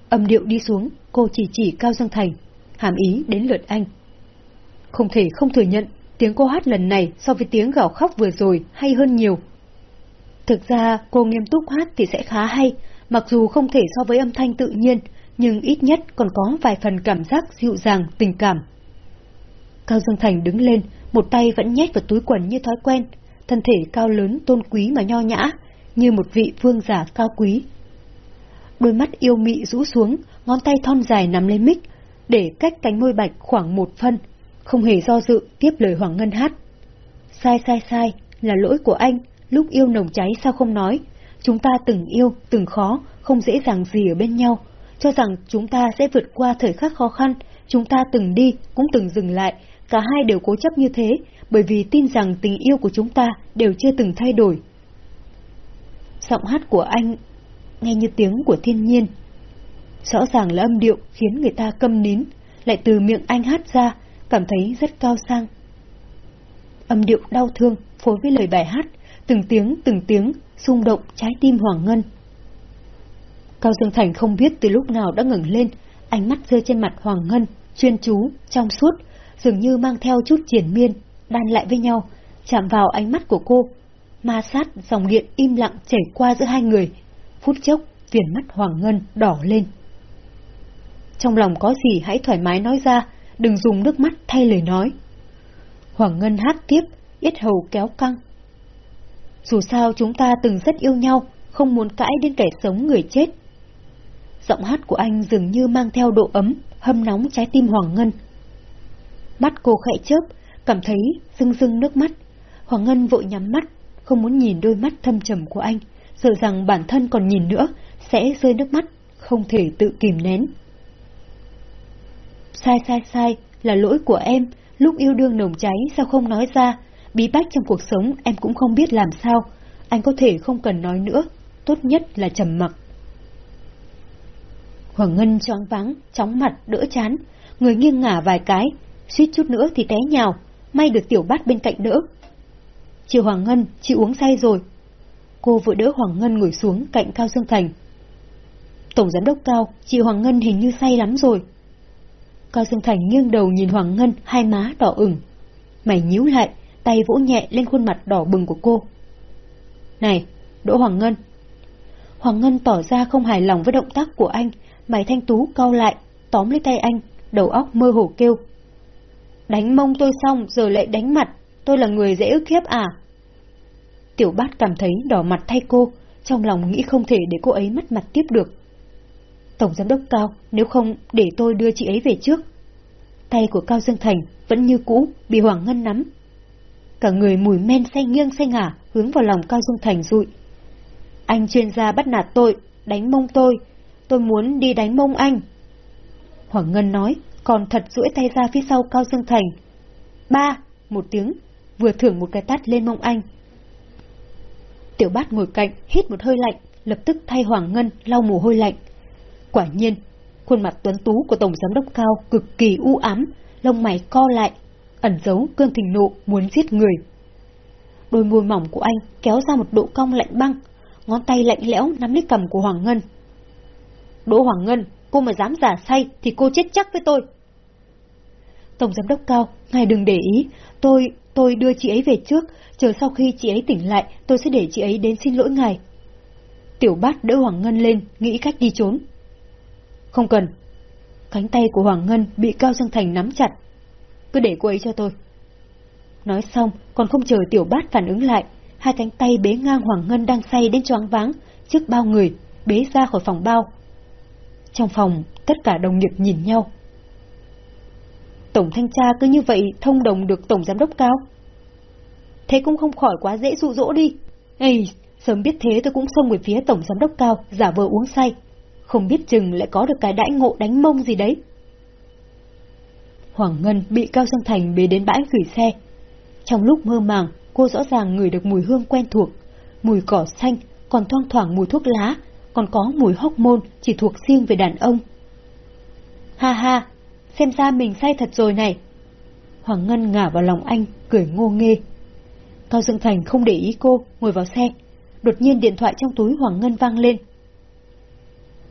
Âm điệu đi xuống, cô chỉ chỉ Cao Dương Thành, hàm ý đến lượt anh. Không thể không thừa nhận, tiếng cô hát lần này so với tiếng gào khóc vừa rồi hay hơn nhiều. Thực ra cô nghiêm túc hát thì sẽ khá hay, mặc dù không thể so với âm thanh tự nhiên, nhưng ít nhất còn có vài phần cảm giác dịu dàng, tình cảm. Cao Dương Thành đứng lên, một tay vẫn nhét vào túi quần như thói quen, thân thể cao lớn tôn quý mà nho nhã, như một vị vương giả cao quý. Đôi mắt yêu mị rũ xuống, ngón tay thon dài nắm lên mic, để cách cánh môi bạch khoảng một phân, không hề do dự tiếp lời Hoàng Ngân hát. Sai sai sai, là lỗi của anh, lúc yêu nồng cháy sao không nói, chúng ta từng yêu, từng khó, không dễ dàng gì ở bên nhau, cho rằng chúng ta sẽ vượt qua thời khắc khó khăn, chúng ta từng đi, cũng từng dừng lại, cả hai đều cố chấp như thế, bởi vì tin rằng tình yêu của chúng ta đều chưa từng thay đổi. Giọng hát của anh nghe như tiếng của thiên nhiên. Rõ ràng là âm điệu khiến người ta câm nín, lại từ miệng anh hát ra, cảm thấy rất cao sang. Âm điệu đau thương phối với lời bài hát, từng tiếng từng tiếng xung động trái tim Hoàng Ngân. Cao Dương Thành không biết từ lúc nào đã ngẩng lên, ánh mắt rơi trên mặt Hoàng Ngân, chuyên chú, trong suốt, dường như mang theo chút triển miên, đan lại với nhau, chạm vào ánh mắt của cô. Ma sát dòng điện im lặng chảy qua giữa hai người, phút chốc viền mắt Hoàng Ngân đỏ lên. Trong lòng có gì hãy thoải mái nói ra, đừng dùng nước mắt thay lời nói. Hoàng Ngân hát tiếp, yết hầu kéo căng. Dù sao chúng ta từng rất yêu nhau, không muốn cãi đến kẻ sống người chết. Giọng hát của anh dường như mang theo độ ấm, hâm nóng trái tim Hoàng Ngân. Mắt cô khẽ chớp, cảm thấy rưng rưng nước mắt. Hoàng Ngân vội nhắm mắt, không muốn nhìn đôi mắt thâm trầm của anh, sợ rằng bản thân còn nhìn nữa, sẽ rơi nước mắt, không thể tự kìm nén. Sai sai sai, là lỗi của em, lúc yêu đương nồng cháy sao không nói ra, bí bách trong cuộc sống em cũng không biết làm sao, anh có thể không cần nói nữa, tốt nhất là trầm mặc. Hoàng Ngân choáng váng, chóng mặt, đỡ chán, người nghiêng ngả vài cái, suýt chút nữa thì té nhào, may được tiểu bát bên cạnh đỡ. Chị Hoàng Ngân, chị uống say rồi. Cô vội đỡ Hoàng Ngân ngồi xuống cạnh Cao Dương Thành. Tổng giám đốc Cao, chị Hoàng Ngân hình như say lắm rồi. Cao Dương Thành nghiêng đầu nhìn Hoàng Ngân, hai má đỏ ửng. Mày nhíu lại, tay vỗ nhẹ lên khuôn mặt đỏ bừng của cô. Này, Đỗ Hoàng Ngân. Hoàng Ngân tỏ ra không hài lòng với động tác của anh, mày thanh tú cau lại, tóm lấy tay anh, đầu óc mơ hồ kêu. Đánh mông tôi xong rồi lại đánh mặt, tôi là người dễ ức hiếp à? Tiểu bát cảm thấy đỏ mặt thay cô, trong lòng nghĩ không thể để cô ấy mất mặt tiếp được. Tổng giám đốc Cao, nếu không để tôi đưa chị ấy về trước. Tay của Cao Dương Thành vẫn như cũ, bị Hoàng Ngân nắm. Cả người mùi men say nghiêng say ngả, hướng vào lòng Cao Dương Thành rụi. Anh chuyên gia bắt nạt tôi, đánh mông tôi, tôi muốn đi đánh mông anh. Hoàng Ngân nói, còn thật duỗi tay ra phía sau Cao Dương Thành. Ba, một tiếng, vừa thưởng một cái tát lên mông anh. Tiểu bát ngồi cạnh, hít một hơi lạnh, lập tức thay Hoàng Ngân lau mồ hôi lạnh. Quả nhiên, khuôn mặt tuấn tú của Tổng Giám đốc Cao cực kỳ u ám, lông mày co lại, ẩn giấu cơn thịnh nộ muốn giết người. Đôi môi mỏng của anh kéo ra một độ cong lạnh băng, ngón tay lạnh lẽo nắm lấy cầm của Hoàng Ngân. Đỗ Hoàng Ngân, cô mà dám giả say thì cô chết chắc với tôi. Tổng giám đốc cao, ngài đừng để ý, tôi, tôi đưa chị ấy về trước, chờ sau khi chị ấy tỉnh lại, tôi sẽ để chị ấy đến xin lỗi ngài. Tiểu bát đỡ Hoàng Ngân lên, nghĩ cách đi trốn. Không cần. Cánh tay của Hoàng Ngân bị Cao Dương Thành nắm chặt. Cứ để cô ấy cho tôi. Nói xong, còn không chờ tiểu bát phản ứng lại, hai cánh tay bế ngang Hoàng Ngân đang say đến choáng váng, trước bao người, bế ra khỏi phòng bao. Trong phòng, tất cả đồng nghiệp nhìn nhau. Tổng thanh tra cứ như vậy thông đồng được tổng giám đốc cao. Thế cũng không khỏi quá dễ dụ dỗ đi. Ê, sớm biết thế tôi cũng xông về phía tổng giám đốc cao, giả vờ uống say. Không biết chừng lại có được cái đãi ngộ đánh mông gì đấy. Hoàng Ngân bị Cao sang Thành bế đến bãi gửi xe. Trong lúc mơ màng, cô rõ ràng ngửi được mùi hương quen thuộc, mùi cỏ xanh, còn thoang thoảng mùi thuốc lá, còn có mùi hóc môn chỉ thuộc riêng về đàn ông. Ha ha, xem ra mình say thật rồi này. Hoàng Ngân ngả vào lòng anh, cười ngô nghê. Cao Dương Thành không để ý cô, ngồi vào xe. Đột nhiên điện thoại trong túi Hoàng Ngân vang lên.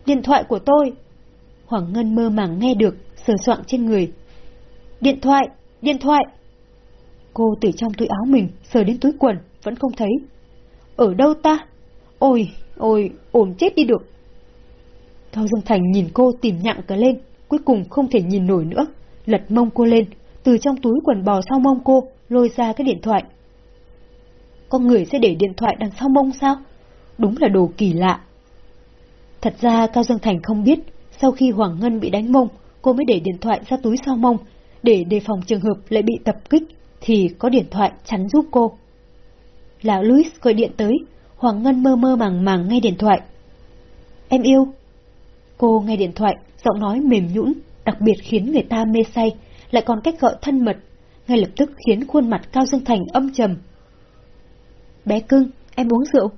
Điện thoại của tôi! Hoàng Ngân mơ màng nghe được, sờ soạn trên người. Điện thoại! Điện thoại! Cô từ trong túi áo mình, sờ đến túi quần, vẫn không thấy. Ở đâu ta? Ôi, ôi, ổn chết đi được. Cao Dương Thành nhìn cô tìm nhặng cả lên, cuối cùng không thể nhìn nổi nữa, lật mông cô lên, từ trong túi quần bò sau mông cô, lôi ra cái điện thoại. Con người sẽ để điện thoại đằng sau mông sao? Đúng là đồ kỳ lạ. Thật ra Cao Dương Thành không biết, sau khi Hoàng Ngân bị đánh mông, cô mới để điện thoại ra túi sau mông, để đề phòng trường hợp lại bị tập kích, thì có điện thoại chắn giúp cô. Lão Louis gọi điện tới, Hoàng Ngân mơ mơ màng màng nghe điện thoại. Em yêu. Cô nghe điện thoại, giọng nói mềm nhũn, đặc biệt khiến người ta mê say, lại còn cách gọi thân mật, ngay lập tức khiến khuôn mặt Cao Dương Thành âm trầm. Bé cưng, em uống rượu.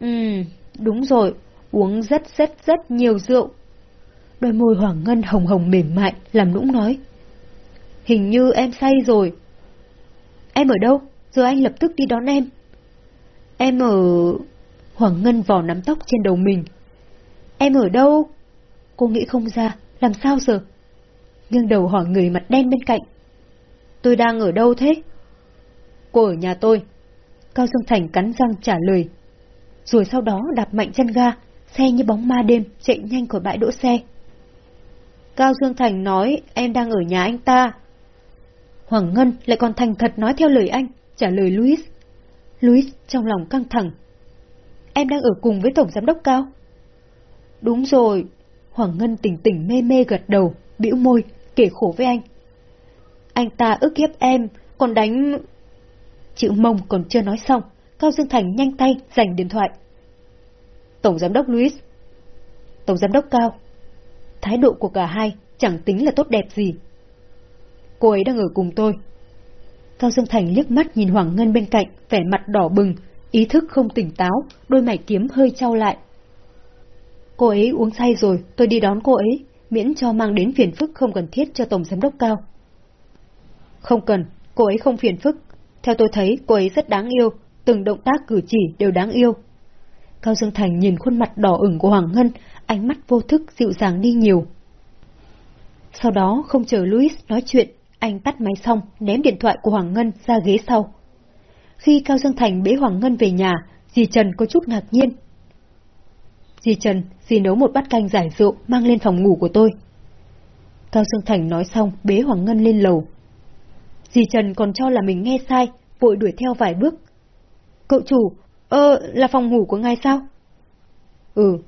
Ừm, đúng rồi, uống rất rất rất nhiều rượu. Đôi môi Hoàng Ngân hồng hồng mềm mại, làm nũng nói. Hình như em say rồi. Em ở đâu? Giờ anh lập tức đi đón em. Em ở... Hoàng Ngân vò nắm tóc trên đầu mình. Em ở đâu? Cô nghĩ không ra, làm sao giờ? Nghiêng đầu hỏi người mặt đen bên cạnh. Tôi đang ở đâu thế? Cô ở nhà tôi. Cao Dương Thành cắn răng trả lời. Rồi sau đó đạp mạnh chân ga, xe như bóng ma đêm chạy nhanh khỏi bãi đỗ xe. Cao Dương Thành nói em đang ở nhà anh ta. Hoàng Ngân lại còn thành thật nói theo lời anh, trả lời Louis. Louis trong lòng căng thẳng. Em đang ở cùng với Tổng Giám đốc Cao. Đúng rồi. Hoàng Ngân tỉnh tỉnh mê mê gật đầu, bĩu môi, kể khổ với anh. Anh ta ức hiếp em, còn đánh... Chữ mông còn chưa nói xong, Cao Dương Thành nhanh tay giành điện thoại. Tổng Giám đốc Louis. Tổng Giám đốc Cao. Thái độ của cả hai chẳng tính là tốt đẹp gì. Cô ấy đang ở cùng tôi. Cao Dương Thành liếc mắt nhìn Hoàng Ngân bên cạnh, vẻ mặt đỏ bừng, ý thức không tỉnh táo, đôi mày kiếm hơi trao lại. Cô ấy uống say rồi, tôi đi đón cô ấy, miễn cho mang đến phiền phức không cần thiết cho Tổng Giám đốc Cao. Không cần, cô ấy không phiền phức. Theo tôi thấy, cô ấy rất đáng yêu, từng động tác cử chỉ đều đáng yêu. Cao Dương Thành nhìn khuôn mặt đỏ ửng của Hoàng Ngân, ánh mắt vô thức dịu dàng đi nhiều. Sau đó, không chờ Louis nói chuyện, anh tắt máy xong, ném điện thoại của Hoàng Ngân ra ghế sau. Khi Cao Dương Thành bế Hoàng Ngân về nhà, dì Trần có chút ngạc nhiên. Di Trần, xin nấu một bát canh giải rượu mang lên phòng ngủ của tôi. Cao Dương Thành nói xong bế Hoàng Ngân lên lầu. Di Trần còn cho là mình nghe sai, vội đuổi theo vài bước. Cậu chủ, ơ, là phòng ngủ của ngài sao? Ừ.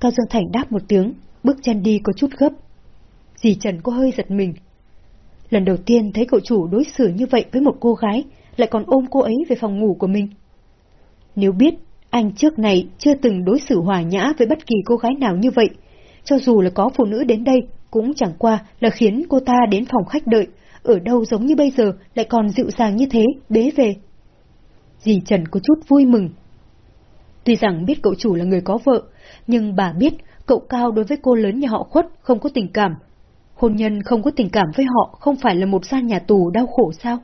Cao Dương Thành đáp một tiếng, bước chân đi có chút gấp. Dì Trần có hơi giật mình. Lần đầu tiên thấy cậu chủ đối xử như vậy với một cô gái, lại còn ôm cô ấy về phòng ngủ của mình. Nếu biết anh trước này chưa từng đối xử hòa nhã với bất kỳ cô gái nào như vậy, cho dù là có phụ nữ đến đây, cũng chẳng qua là khiến cô ta đến phòng khách đợi, ở đâu giống như bây giờ lại còn dịu dàng như thế, bế về. Dì Trần có chút vui mừng. Tuy rằng biết cậu chủ là người có vợ, nhưng bà biết cậu Cao đối với cô lớn nhà họ khuất không có tình cảm. Hôn nhân không có tình cảm với họ không phải là một gian nhà tù đau khổ sao?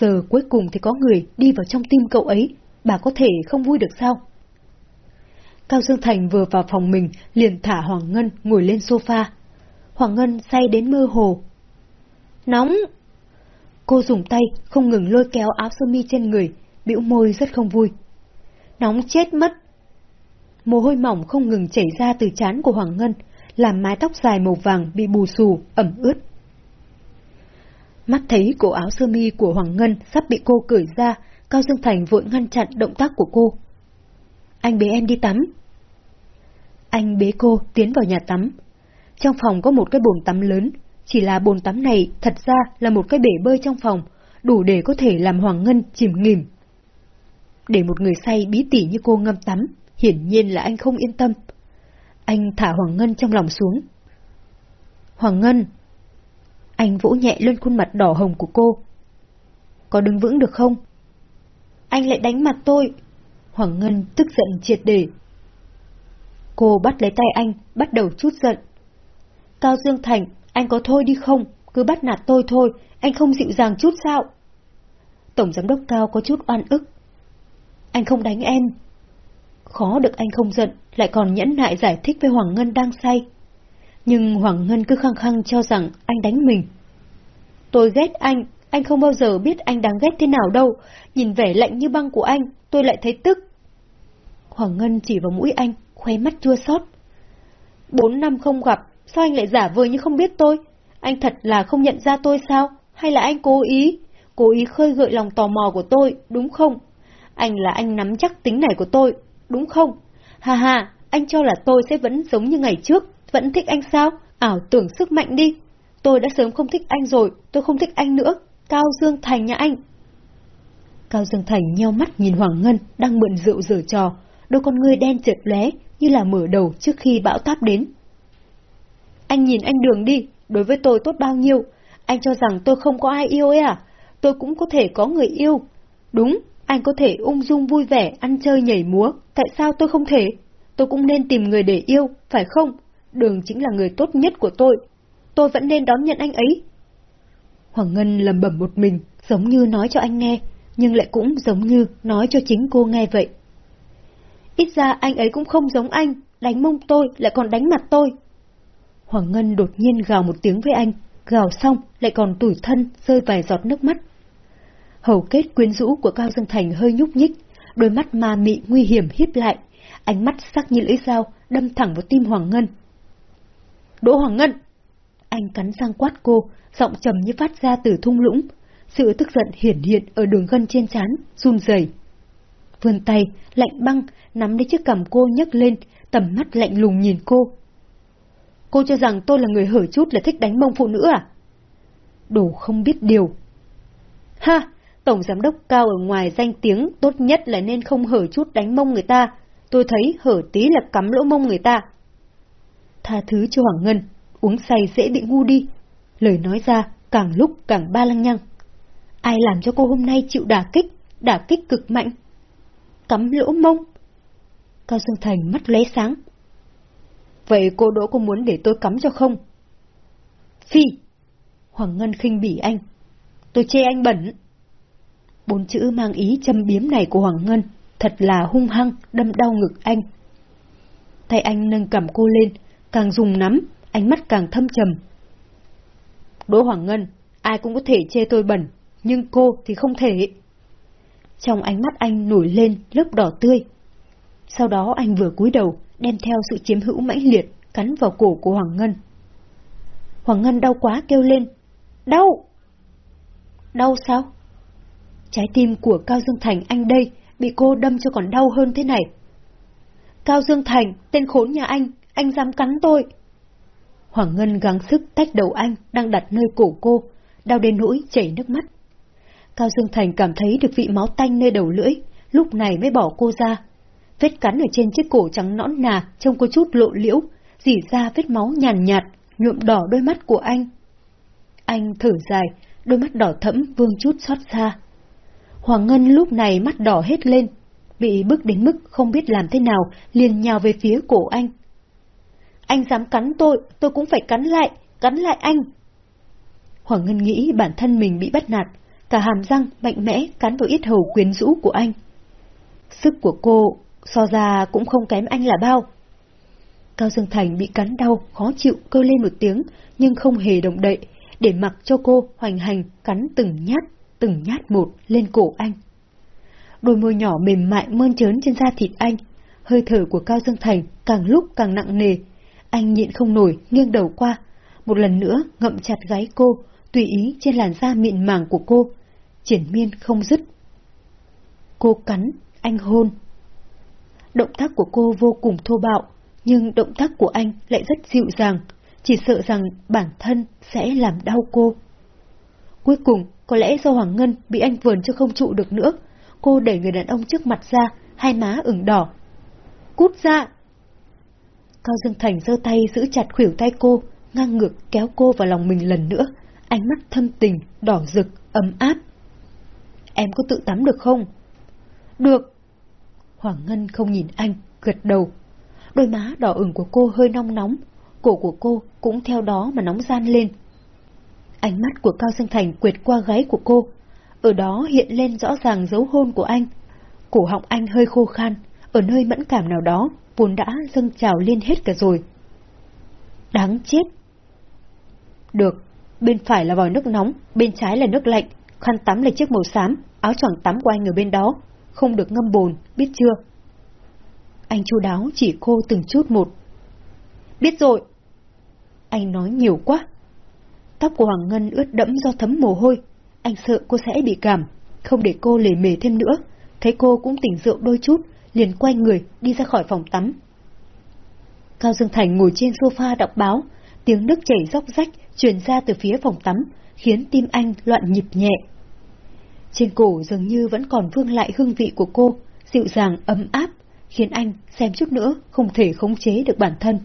Giờ cuối cùng thì có người đi vào trong tim cậu ấy, bà có thể không vui được sao? Cao Dương Thành vừa vào phòng mình, liền thả Hoàng Ngân ngồi lên sofa. Hoàng Ngân say đến mơ hồ. Nóng! Cô dùng tay không ngừng lôi kéo áo sơ mi trên người, bĩu môi rất không vui. Nóng chết mất! Mồ hôi mỏng không ngừng chảy ra từ trán của Hoàng Ngân, làm mái tóc dài màu vàng bị bù xù, ẩm ướt. Mắt thấy cổ áo sơ mi của Hoàng Ngân sắp bị cô cởi ra, Cao Dương Thành vội ngăn chặn động tác của cô. Anh bế em đi tắm. Anh bế cô tiến vào nhà tắm. Trong phòng có một cái bồn tắm lớn, chỉ là bồn tắm này thật ra là một cái bể bơi trong phòng, đủ để có thể làm Hoàng Ngân chìm nghỉm. Để một người say bí tỉ như cô ngâm tắm, hiển nhiên là anh không yên tâm. Anh thả Hoàng Ngân trong lòng xuống. Hoàng Ngân! Anh vỗ nhẹ lên khuôn mặt đỏ hồng của cô. Có đứng vững được không? Anh lại đánh mặt tôi. Hoàng Ngân tức giận triệt để. Cô bắt lấy tay anh, bắt đầu chút giận. Cao Dương Thành, anh có thôi đi không? Cứ bắt nạt tôi thôi, anh không dịu dàng chút sao? Tổng giám đốc Cao có chút oan ức. Anh không đánh em. Khó được anh không giận, lại còn nhẫn nại giải thích với Hoàng Ngân đang say. Nhưng Hoàng Ngân cứ khăng khăng cho rằng anh đánh mình. Tôi ghét anh, anh không bao giờ biết anh đáng ghét thế nào đâu. Nhìn vẻ lạnh như băng của anh, tôi lại thấy tức. Hoàng Ngân chỉ vào mũi anh, khoe mắt chua xót. Bốn năm không gặp, sao anh lại giả vờ như không biết tôi? Anh thật là không nhận ra tôi sao? Hay là anh cố ý? Cố ý khơi gợi lòng tò mò của tôi, đúng không? Anh là anh nắm chắc tính này của tôi, đúng không? Hà hà, anh cho là tôi sẽ vẫn giống như ngày trước, vẫn thích anh sao? ảo tưởng sức mạnh đi. Tôi đã sớm không thích anh rồi, tôi không thích anh nữa. Cao Dương Thành nhà anh. Cao Dương Thành nheo mắt nhìn Hoàng Ngân đang mượn rượu dở trò, đôi con ngươi đen chợt lóe như là mở đầu trước khi bão táp đến. Anh nhìn anh Đường đi, đối với tôi tốt bao nhiêu, anh cho rằng tôi không có ai yêu ấy à? Tôi cũng có thể có người yêu. Đúng, anh có thể ung dung vui vẻ, ăn chơi nhảy múa, tại sao tôi không thể? Tôi cũng nên tìm người để yêu, phải không? Đường chính là người tốt nhất của tôi. Tôi vẫn nên đón nhận anh ấy. Hoàng Ngân lầm bẩm một mình, giống như nói cho anh nghe, nhưng lại cũng giống như nói cho chính cô nghe vậy. Ít ra anh ấy cũng không giống anh, đánh mông tôi lại còn đánh mặt tôi. Hoàng Ngân đột nhiên gào một tiếng với anh, gào xong lại còn tủi thân rơi vài giọt nước mắt. Hầu kết quyến rũ của Cao Dương Thành hơi nhúc nhích, đôi mắt ma mị nguy hiểm hiếp lại, ánh mắt sắc như lưỡi dao đâm thẳng vào tim Hoàng Ngân. Đỗ Hoàng Ngân! Anh cắn răng quát cô, giọng trầm như phát ra từ thung lũng. Sự tức giận hiển hiện ở đường gân trên trán, run rẩy. Vươn tay, lạnh băng, nắm lấy chiếc cằm cô nhấc lên, tầm mắt lạnh lùng nhìn cô. Cô cho rằng tôi là người hở chút là thích đánh mông phụ nữ à? Đồ không biết điều. Ha! Tổng giám đốc cao ở ngoài danh tiếng tốt nhất là nên không hở chút đánh mông người ta. Tôi thấy hở tí là cắm lỗ mông người ta. Tha thứ cho Hoàng Ngân, uống say dễ bị ngu đi. Lời nói ra càng lúc càng ba lăng nhăng. Ai làm cho cô hôm nay chịu đả kích, đả kích cực mạnh? Cắm lỗ mông. Cao Dương Thành mắt lóe sáng. Vậy cô Đỗ có muốn để tôi cắm cho không? Phi! Hoàng Ngân khinh bỉ anh. Tôi chê anh bẩn. Bốn chữ mang ý châm biếm này của Hoàng Ngân thật là hung hăng, đâm đau ngực anh. Tay anh nâng cầm cô lên, càng dùng nắm, ánh mắt càng thâm trầm. Đỗ Hoàng Ngân, ai cũng có thể chê tôi bẩn, nhưng cô thì không thể. Trong ánh mắt anh nổi lên lớp đỏ tươi. Sau đó anh vừa cúi đầu, đem theo sự chiếm hữu mãnh liệt, cắn vào cổ của Hoàng Ngân. Hoàng Ngân đau quá kêu lên. Đau! Đau sao? Trái tim của Cao Dương Thành anh đây bị cô đâm cho còn đau hơn thế này. Cao Dương Thành, tên khốn nhà anh, anh dám cắn tôi. Hoàng Ngân gắng sức tách đầu anh đang đặt nơi cổ cô, đau đến nỗi chảy nước mắt. Cao Dương Thành cảm thấy được vị máu tanh nơi đầu lưỡi, lúc này mới bỏ cô ra. Vết cắn ở trên chiếc cổ trắng nõn nà trông có chút lộ liễu, dỉ ra vết máu nhàn nhạt, nhuộm đỏ đôi mắt của anh. Anh thở dài, đôi mắt đỏ thẫm vương chút xót xa. Hoàng Ngân lúc này mắt đỏ hết lên, bị bức đến mức không biết làm thế nào, liền nhào về phía cổ anh. Anh dám cắn tôi, tôi cũng phải cắn lại, cắn lại anh. Hoàng Ngân nghĩ bản thân mình bị bắt nạt, cả hàm răng mạnh mẽ cắn vào yết hầu quyến rũ của anh. Sức của cô so ra cũng không kém anh là bao. Cao Dương Thành bị cắn đau, khó chịu, kêu lên một tiếng, nhưng không hề động đậy, để mặc cho cô hoành hành cắn từng nhát, từng nhát một lên cổ anh. Đôi môi nhỏ mềm mại mơn trớn trên da thịt anh, hơi thở của Cao Dương Thành càng lúc càng nặng nề. Anh nhịn không nổi, nghiêng đầu qua, một lần nữa ngậm chặt gáy cô, tùy ý trên làn da mịn màng của cô, triển miên không dứt. Cô cắn, anh hôn. Động tác của cô vô cùng thô bạo, nhưng động tác của anh lại rất dịu dàng, chỉ sợ rằng bản thân sẽ làm đau cô. Cuối cùng, có lẽ do Hoàng Ngân bị anh vườn cho không trụ được nữa, cô đẩy người đàn ông trước mặt ra, hai má ửng đỏ. Cút ra! Cao Dương Thành giơ tay giữ chặt khuỷu tay cô, ngang ngược kéo cô vào lòng mình lần nữa, ánh mắt thâm tình, đỏ rực, ấm áp. Em có tự tắm được không? Được. Hoàng Ngân không nhìn anh, gật đầu. Đôi má đỏ ửng của cô hơi nóng nóng, cổ của cô cũng theo đó mà nóng gian lên. Ánh mắt của Cao Dương Thành quệt qua gáy của cô, ở đó hiện lên rõ ràng dấu hôn của anh. Cổ họng anh hơi khô khan, ở nơi mẫn cảm nào đó, vốn đã dâng trào lên hết cả rồi. Đáng chết! Được, bên phải là vòi nước nóng, bên trái là nước lạnh, khăn tắm là chiếc màu xám, áo choàng tắm của anh ở bên đó, không được ngâm bồn, biết chưa? Anh chu đáo chỉ cô từng chút một. Biết rồi. Anh nói nhiều quá. Tóc của Hoàng Ngân ướt đẫm do thấm mồ hôi, anh sợ cô sẽ bị cảm, không để cô lề mề thêm nữa. Thấy cô cũng tỉnh rượu đôi chút, liền quay người đi ra khỏi phòng tắm. Cao Dương Thành ngồi trên sofa đọc báo, Tiếng nước chảy róc rách truyền ra từ phía phòng tắm, khiến tim anh loạn nhịp nhẹ. Trên cổ dường như vẫn còn vương lại hương vị của cô, dịu dàng ấm áp, khiến anh xem chút nữa không thể khống chế được bản thân.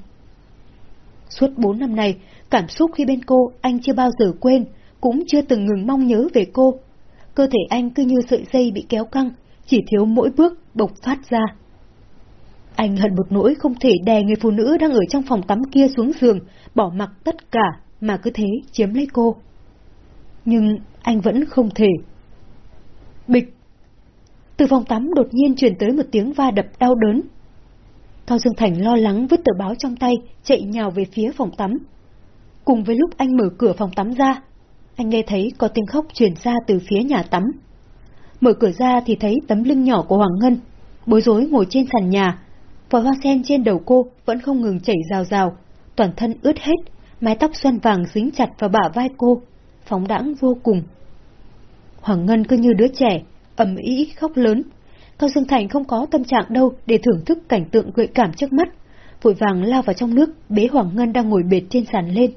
Suốt bốn năm này, cảm xúc khi bên cô anh chưa bao giờ quên, cũng chưa từng ngừng mong nhớ về cô. Cơ thể anh cứ như sợi dây bị kéo căng, chỉ thiếu mỗi bước bộc phát ra. Anh hận một nỗi không thể đè người phụ nữ đang ở trong phòng tắm kia xuống giường, bỏ mặc tất cả mà cứ thế chiếm lấy cô. Nhưng anh vẫn không thể. Bịch! Từ phòng tắm đột nhiên truyền tới một tiếng va đập đau đớn. Cao Dương Thành lo lắng vứt tờ báo trong tay, chạy nhào về phía phòng tắm. Cùng với lúc anh mở cửa phòng tắm ra, anh nghe thấy có tiếng khóc truyền ra từ phía nhà tắm. Mở cửa ra thì thấy tấm lưng nhỏ của Hoàng Ngân, bối rối ngồi trên sàn nhà, vòi hoa sen trên đầu cô vẫn không ngừng chảy rào rào, toàn thân ướt hết, mái tóc xoăn vàng dính chặt vào bả vai cô, phóng đãng vô cùng. Hoàng Ngân cứ như đứa trẻ, ầm ĩ khóc lớn. Cao Dương Thành không có tâm trạng đâu để thưởng thức cảnh tượng gợi cảm trước mắt, vội vàng lao vào trong nước, bế Hoàng Ngân đang ngồi bệt trên sàn lên.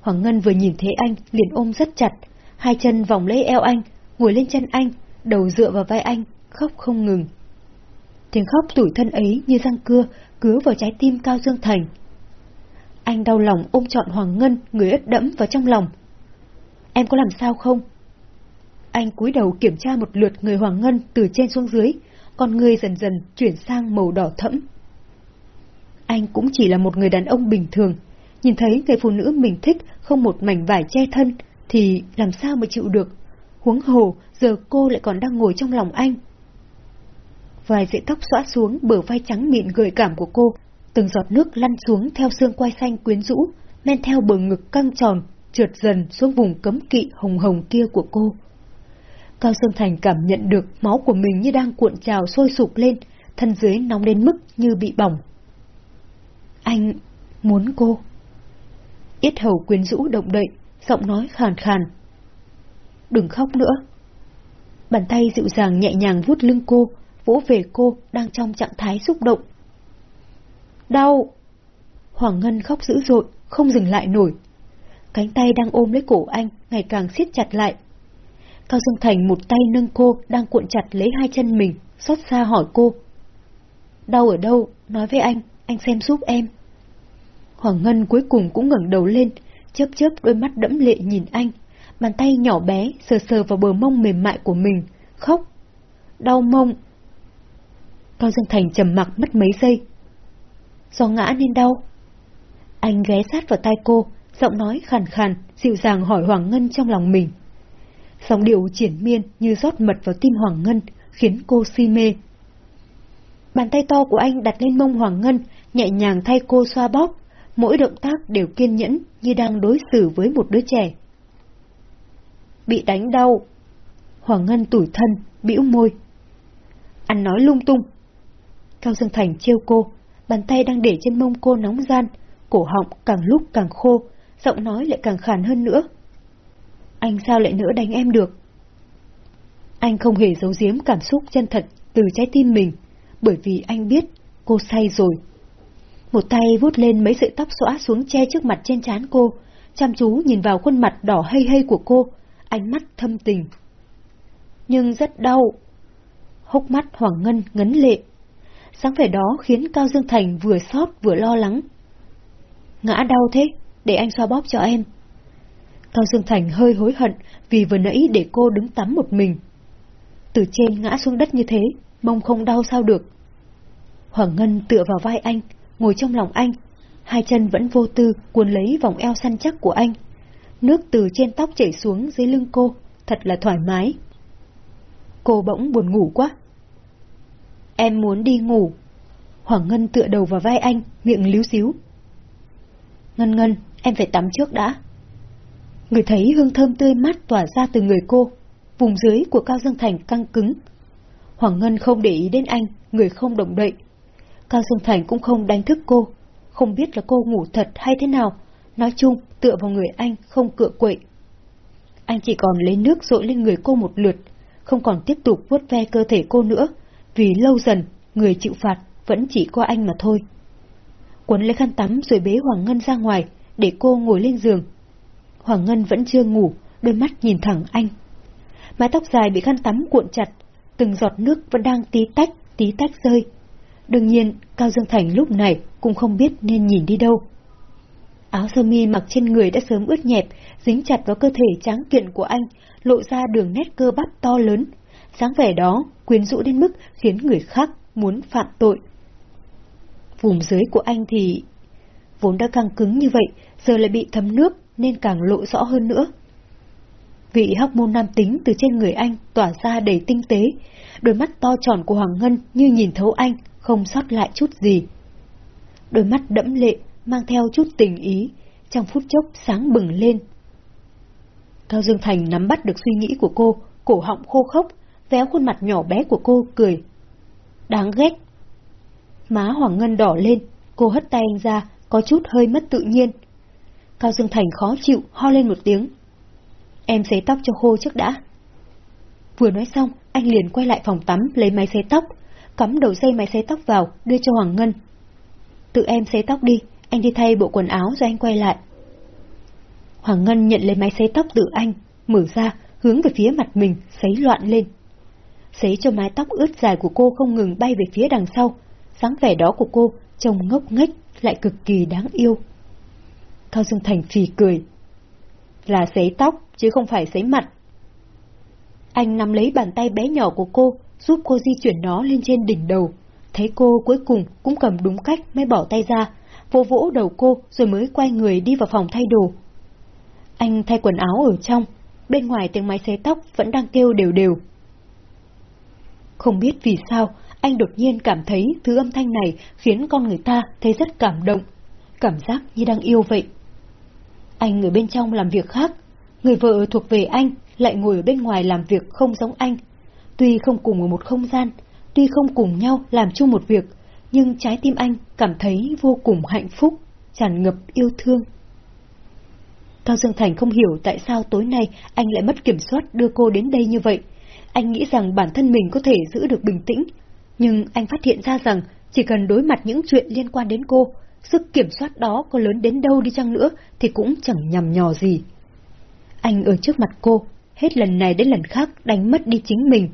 Hoàng Ngân vừa nhìn thấy anh, liền ôm rất chặt, hai chân vòng lấy eo anh, ngồi lên chân anh, đầu dựa vào vai anh, khóc không ngừng. Tiếng khóc tủi thân ấy như răng cưa, cứa vào trái tim Cao Dương Thành. Anh đau lòng ôm trọn Hoàng Ngân, người ướt đẫm vào trong lòng. Em có làm sao không? Anh cúi đầu kiểm tra một lượt người Hoàng Ngân từ trên xuống dưới, con người dần dần chuyển sang màu đỏ thẫm. Anh cũng chỉ là một người đàn ông bình thường, nhìn thấy người phụ nữ mình thích không một mảnh vải che thân, thì làm sao mà chịu được. Huống hồ, giờ cô lại còn đang ngồi trong lòng anh. Vài sợi tóc xõa xuống bờ vai trắng mịn gợi cảm của cô, từng giọt nước lăn xuống theo xương quai xanh quyến rũ, men theo bờ ngực căng tròn, trượt dần xuống vùng cấm kỵ hồng hồng kia của cô. Cao Sơn Thành cảm nhận được máu của mình như đang cuộn trào sôi sục lên, thân dưới nóng đến mức như bị bỏng. Anh muốn cô. Yết hầu quyến rũ động đậy, giọng nói khàn khàn. Đừng khóc nữa. Bàn tay dịu dàng nhẹ nhàng vuốt lưng cô, vỗ về cô đang trong trạng thái xúc động. Đau! Hoàng Ngân khóc dữ dội, không dừng lại nổi. Cánh tay đang ôm lấy cổ anh, ngày càng siết chặt lại. Cao Dương Thành một tay nâng cô, đang cuộn chặt lấy hai chân mình, xót xa hỏi cô. Đau ở đâu? Nói với anh, anh xem giúp em. Hoàng Ngân cuối cùng cũng ngẩng đầu lên, chớp chớp đôi mắt đẫm lệ nhìn anh, bàn tay nhỏ bé sờ sờ vào bờ mông mềm mại của mình, khóc. Đau mông. Cao Dương Thành trầm mặc mất mấy giây. Do ngã nên đau. Anh ghé sát vào tai cô, giọng nói khàn khàn, dịu dàng hỏi Hoàng Ngân trong lòng mình. Dòng điệu triển miên như rót mật vào tim Hoàng Ngân, khiến cô si mê. Bàn tay to của anh đặt lên mông Hoàng Ngân, nhẹ nhàng thay cô xoa bóp, mỗi động tác đều kiên nhẫn như đang đối xử với một đứa trẻ. Bị đánh đau. Hoàng Ngân tủi thân, bĩu môi. Anh nói lung tung. Cao Dương Thành trêu cô, bàn tay đang để trên mông cô nóng gian, cổ họng càng lúc càng khô, giọng nói lại càng khàn hơn nữa. Anh sao lại nữa đánh em được? Anh không hề giấu giếm cảm xúc chân thật từ trái tim mình, bởi vì anh biết cô say rồi. Một tay vuốt lên mấy sợi tóc xõa xuống che trước mặt trên trán cô, chăm chú nhìn vào khuôn mặt đỏ hây hây của cô, ánh mắt thâm tình. Nhưng rất đau. Hốc mắt Hoàng Ngân ngấn lệ. Sáng vẻ đó khiến Cao Dương Thành vừa xót vừa lo lắng. Ngã đau thế, để anh xoa bóp cho em. Cao Dương Thành hơi hối hận vì vừa nãy để cô đứng tắm một mình. Từ trên ngã xuống đất như thế, mông không đau sao được. Hoàng Ngân tựa vào vai anh, ngồi trong lòng anh, hai chân vẫn vô tư cuốn lấy vòng eo săn chắc của anh. Nước từ trên tóc chảy xuống dưới lưng cô, thật là thoải mái. Cô bỗng buồn ngủ quá. Em muốn đi ngủ. Hoàng Ngân tựa đầu vào vai anh, miệng líu xíu. Ngân Ngân, em phải tắm trước đã. Người thấy hương thơm tươi mát tỏa ra từ người cô, vùng dưới của Cao Dương Thành căng cứng. Hoàng Ngân không để ý đến anh, người không động đậy. Cao Dương Thành cũng không đánh thức cô, không biết là cô ngủ thật hay thế nào, nói chung tựa vào người anh không cựa quậy. Anh chỉ còn lấy nước rội lên người cô một lượt, không còn tiếp tục vuốt ve cơ thể cô nữa, vì lâu dần người chịu phạt vẫn chỉ có anh mà thôi. Quấn lấy khăn tắm rồi bế Hoàng Ngân ra ngoài, để cô ngồi lên giường. Hoàng Ngân vẫn chưa ngủ, đôi mắt nhìn thẳng anh. Mái tóc dài bị khăn tắm cuộn chặt, từng giọt nước vẫn đang tí tách, tí tách rơi. Đương nhiên, Cao Dương Thành lúc này cũng không biết nên nhìn đi đâu. Áo sơ mi mặc trên người đã sớm ướt nhẹp, dính chặt vào cơ thể tráng kiện của anh, lộ ra đường nét cơ bắp to lớn. Sáng vẻ đó quyến rũ đến mức khiến người khác muốn phạm tội. Vùng dưới của anh thì vốn đã căng cứng như vậy, giờ lại bị thấm nước nên càng lộ rõ hơn nữa. Vị hóc môn nam tính từ trên người anh tỏa ra đầy tinh tế, đôi mắt to tròn của Hoàng Ngân như nhìn thấu anh, không sót lại chút gì. Đôi mắt đẫm lệ, mang theo chút tình ý, trong phút chốc sáng bừng lên. Cao Dương Thành nắm bắt được suy nghĩ của cô, cổ họng khô khốc, véo khuôn mặt nhỏ bé của cô, cười. Đáng ghét. Má Hoàng Ngân đỏ lên, cô hất tay anh ra, có chút hơi mất tự nhiên. Cao Dương Thành khó chịu, ho lên một tiếng. Em xế tóc cho khô trước đã. Vừa nói xong, anh liền quay lại phòng tắm lấy máy xế tóc, cắm đầu dây máy xế tóc vào, đưa cho Hoàng Ngân. Tự em xế tóc đi, anh đi thay bộ quần áo rồi anh quay lại. Hoàng Ngân nhận lấy máy sấy tóc từ anh, mở ra, hướng về phía mặt mình, sấy loạn lên. Sấy cho mái tóc ướt dài của cô không ngừng bay về phía đằng sau, dáng vẻ đó của cô trông ngốc nghếch lại cực kỳ đáng yêu. Cao Dương Thành phì cười. Là sấy tóc, chứ không phải sấy mặt. Anh nắm lấy bàn tay bé nhỏ của cô, giúp cô di chuyển nó lên trên đỉnh đầu. Thấy cô cuối cùng cũng cầm đúng cách mới bỏ tay ra, vỗ vỗ đầu cô rồi mới quay người đi vào phòng thay đồ. Anh thay quần áo ở trong, bên ngoài tiếng máy xé tóc vẫn đang kêu đều đều. Không biết vì sao, anh đột nhiên cảm thấy thứ âm thanh này khiến con người ta thấy rất cảm động, cảm giác như đang yêu vậy. Anh ở bên trong làm việc khác, người vợ thuộc về anh lại ngồi ở bên ngoài làm việc không giống anh. Tuy không cùng ở một không gian, tuy không cùng nhau làm chung một việc, nhưng trái tim anh cảm thấy vô cùng hạnh phúc, tràn ngập yêu thương. Cao Dương Thành không hiểu tại sao tối nay anh lại mất kiểm soát đưa cô đến đây như vậy. Anh nghĩ rằng bản thân mình có thể giữ được bình tĩnh, nhưng anh phát hiện ra rằng chỉ cần đối mặt những chuyện liên quan đến cô, sức kiểm soát đó có lớn đến đâu đi chăng nữa thì cũng chẳng nhầm nhò gì. Anh ở trước mặt cô, hết lần này đến lần khác đánh mất đi chính mình.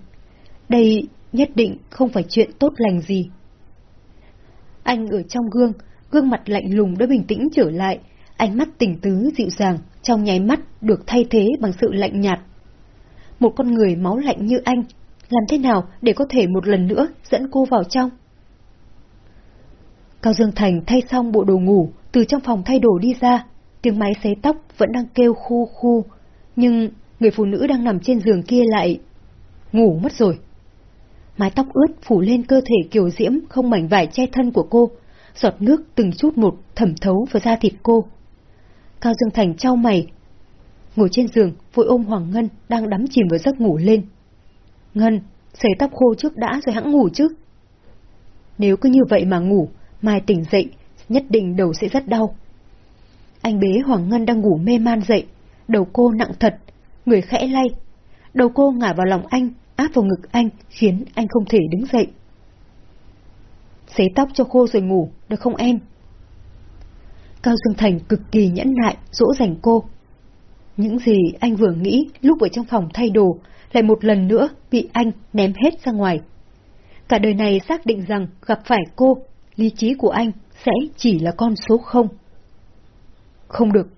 Đây nhất định không phải chuyện tốt lành gì. Anh ở trong gương, gương mặt lạnh lùng đã bình tĩnh trở lại, ánh mắt tỉnh tứ dịu dàng, trong nháy mắt được thay thế bằng sự lạnh nhạt. Một con người máu lạnh như anh, làm thế nào để có thể một lần nữa dẫn cô vào trong? Cao Dương Thành thay xong bộ đồ ngủ, từ trong phòng thay đồ đi ra, tiếng máy xấy tóc vẫn đang kêu khu khu, nhưng người phụ nữ đang nằm trên giường kia lại... ngủ mất rồi. Mái tóc ướt phủ lên cơ thể kiều diễm không mảnh vải che thân của cô, giọt nước từng chút một thẩm thấu vào da thịt cô. Cao Dương Thành trao mày. Ngồi trên giường, vội ôm Hoàng Ngân đang đắm chìm vào giấc ngủ lên. Ngân, sấy tóc khô trước đã rồi hãng ngủ chứ. Nếu cứ như vậy mà ngủ, mai tỉnh dậy, nhất định đầu sẽ rất đau. Anh bế Hoàng Ngân đang ngủ mê man dậy, đầu cô nặng thật, người khẽ lay. Đầu cô ngả vào lòng anh, áp vào ngực anh, khiến anh không thể đứng dậy. Sấy tóc cho khô rồi ngủ, được không em? Cao Dương Thành cực kỳ nhẫn nại, dỗ dành cô. Những gì anh vừa nghĩ lúc ở trong phòng thay đồ, lại một lần nữa bị anh ném hết ra ngoài. Cả đời này xác định rằng gặp phải cô, lý trí của anh sẽ chỉ là con số không. Không được.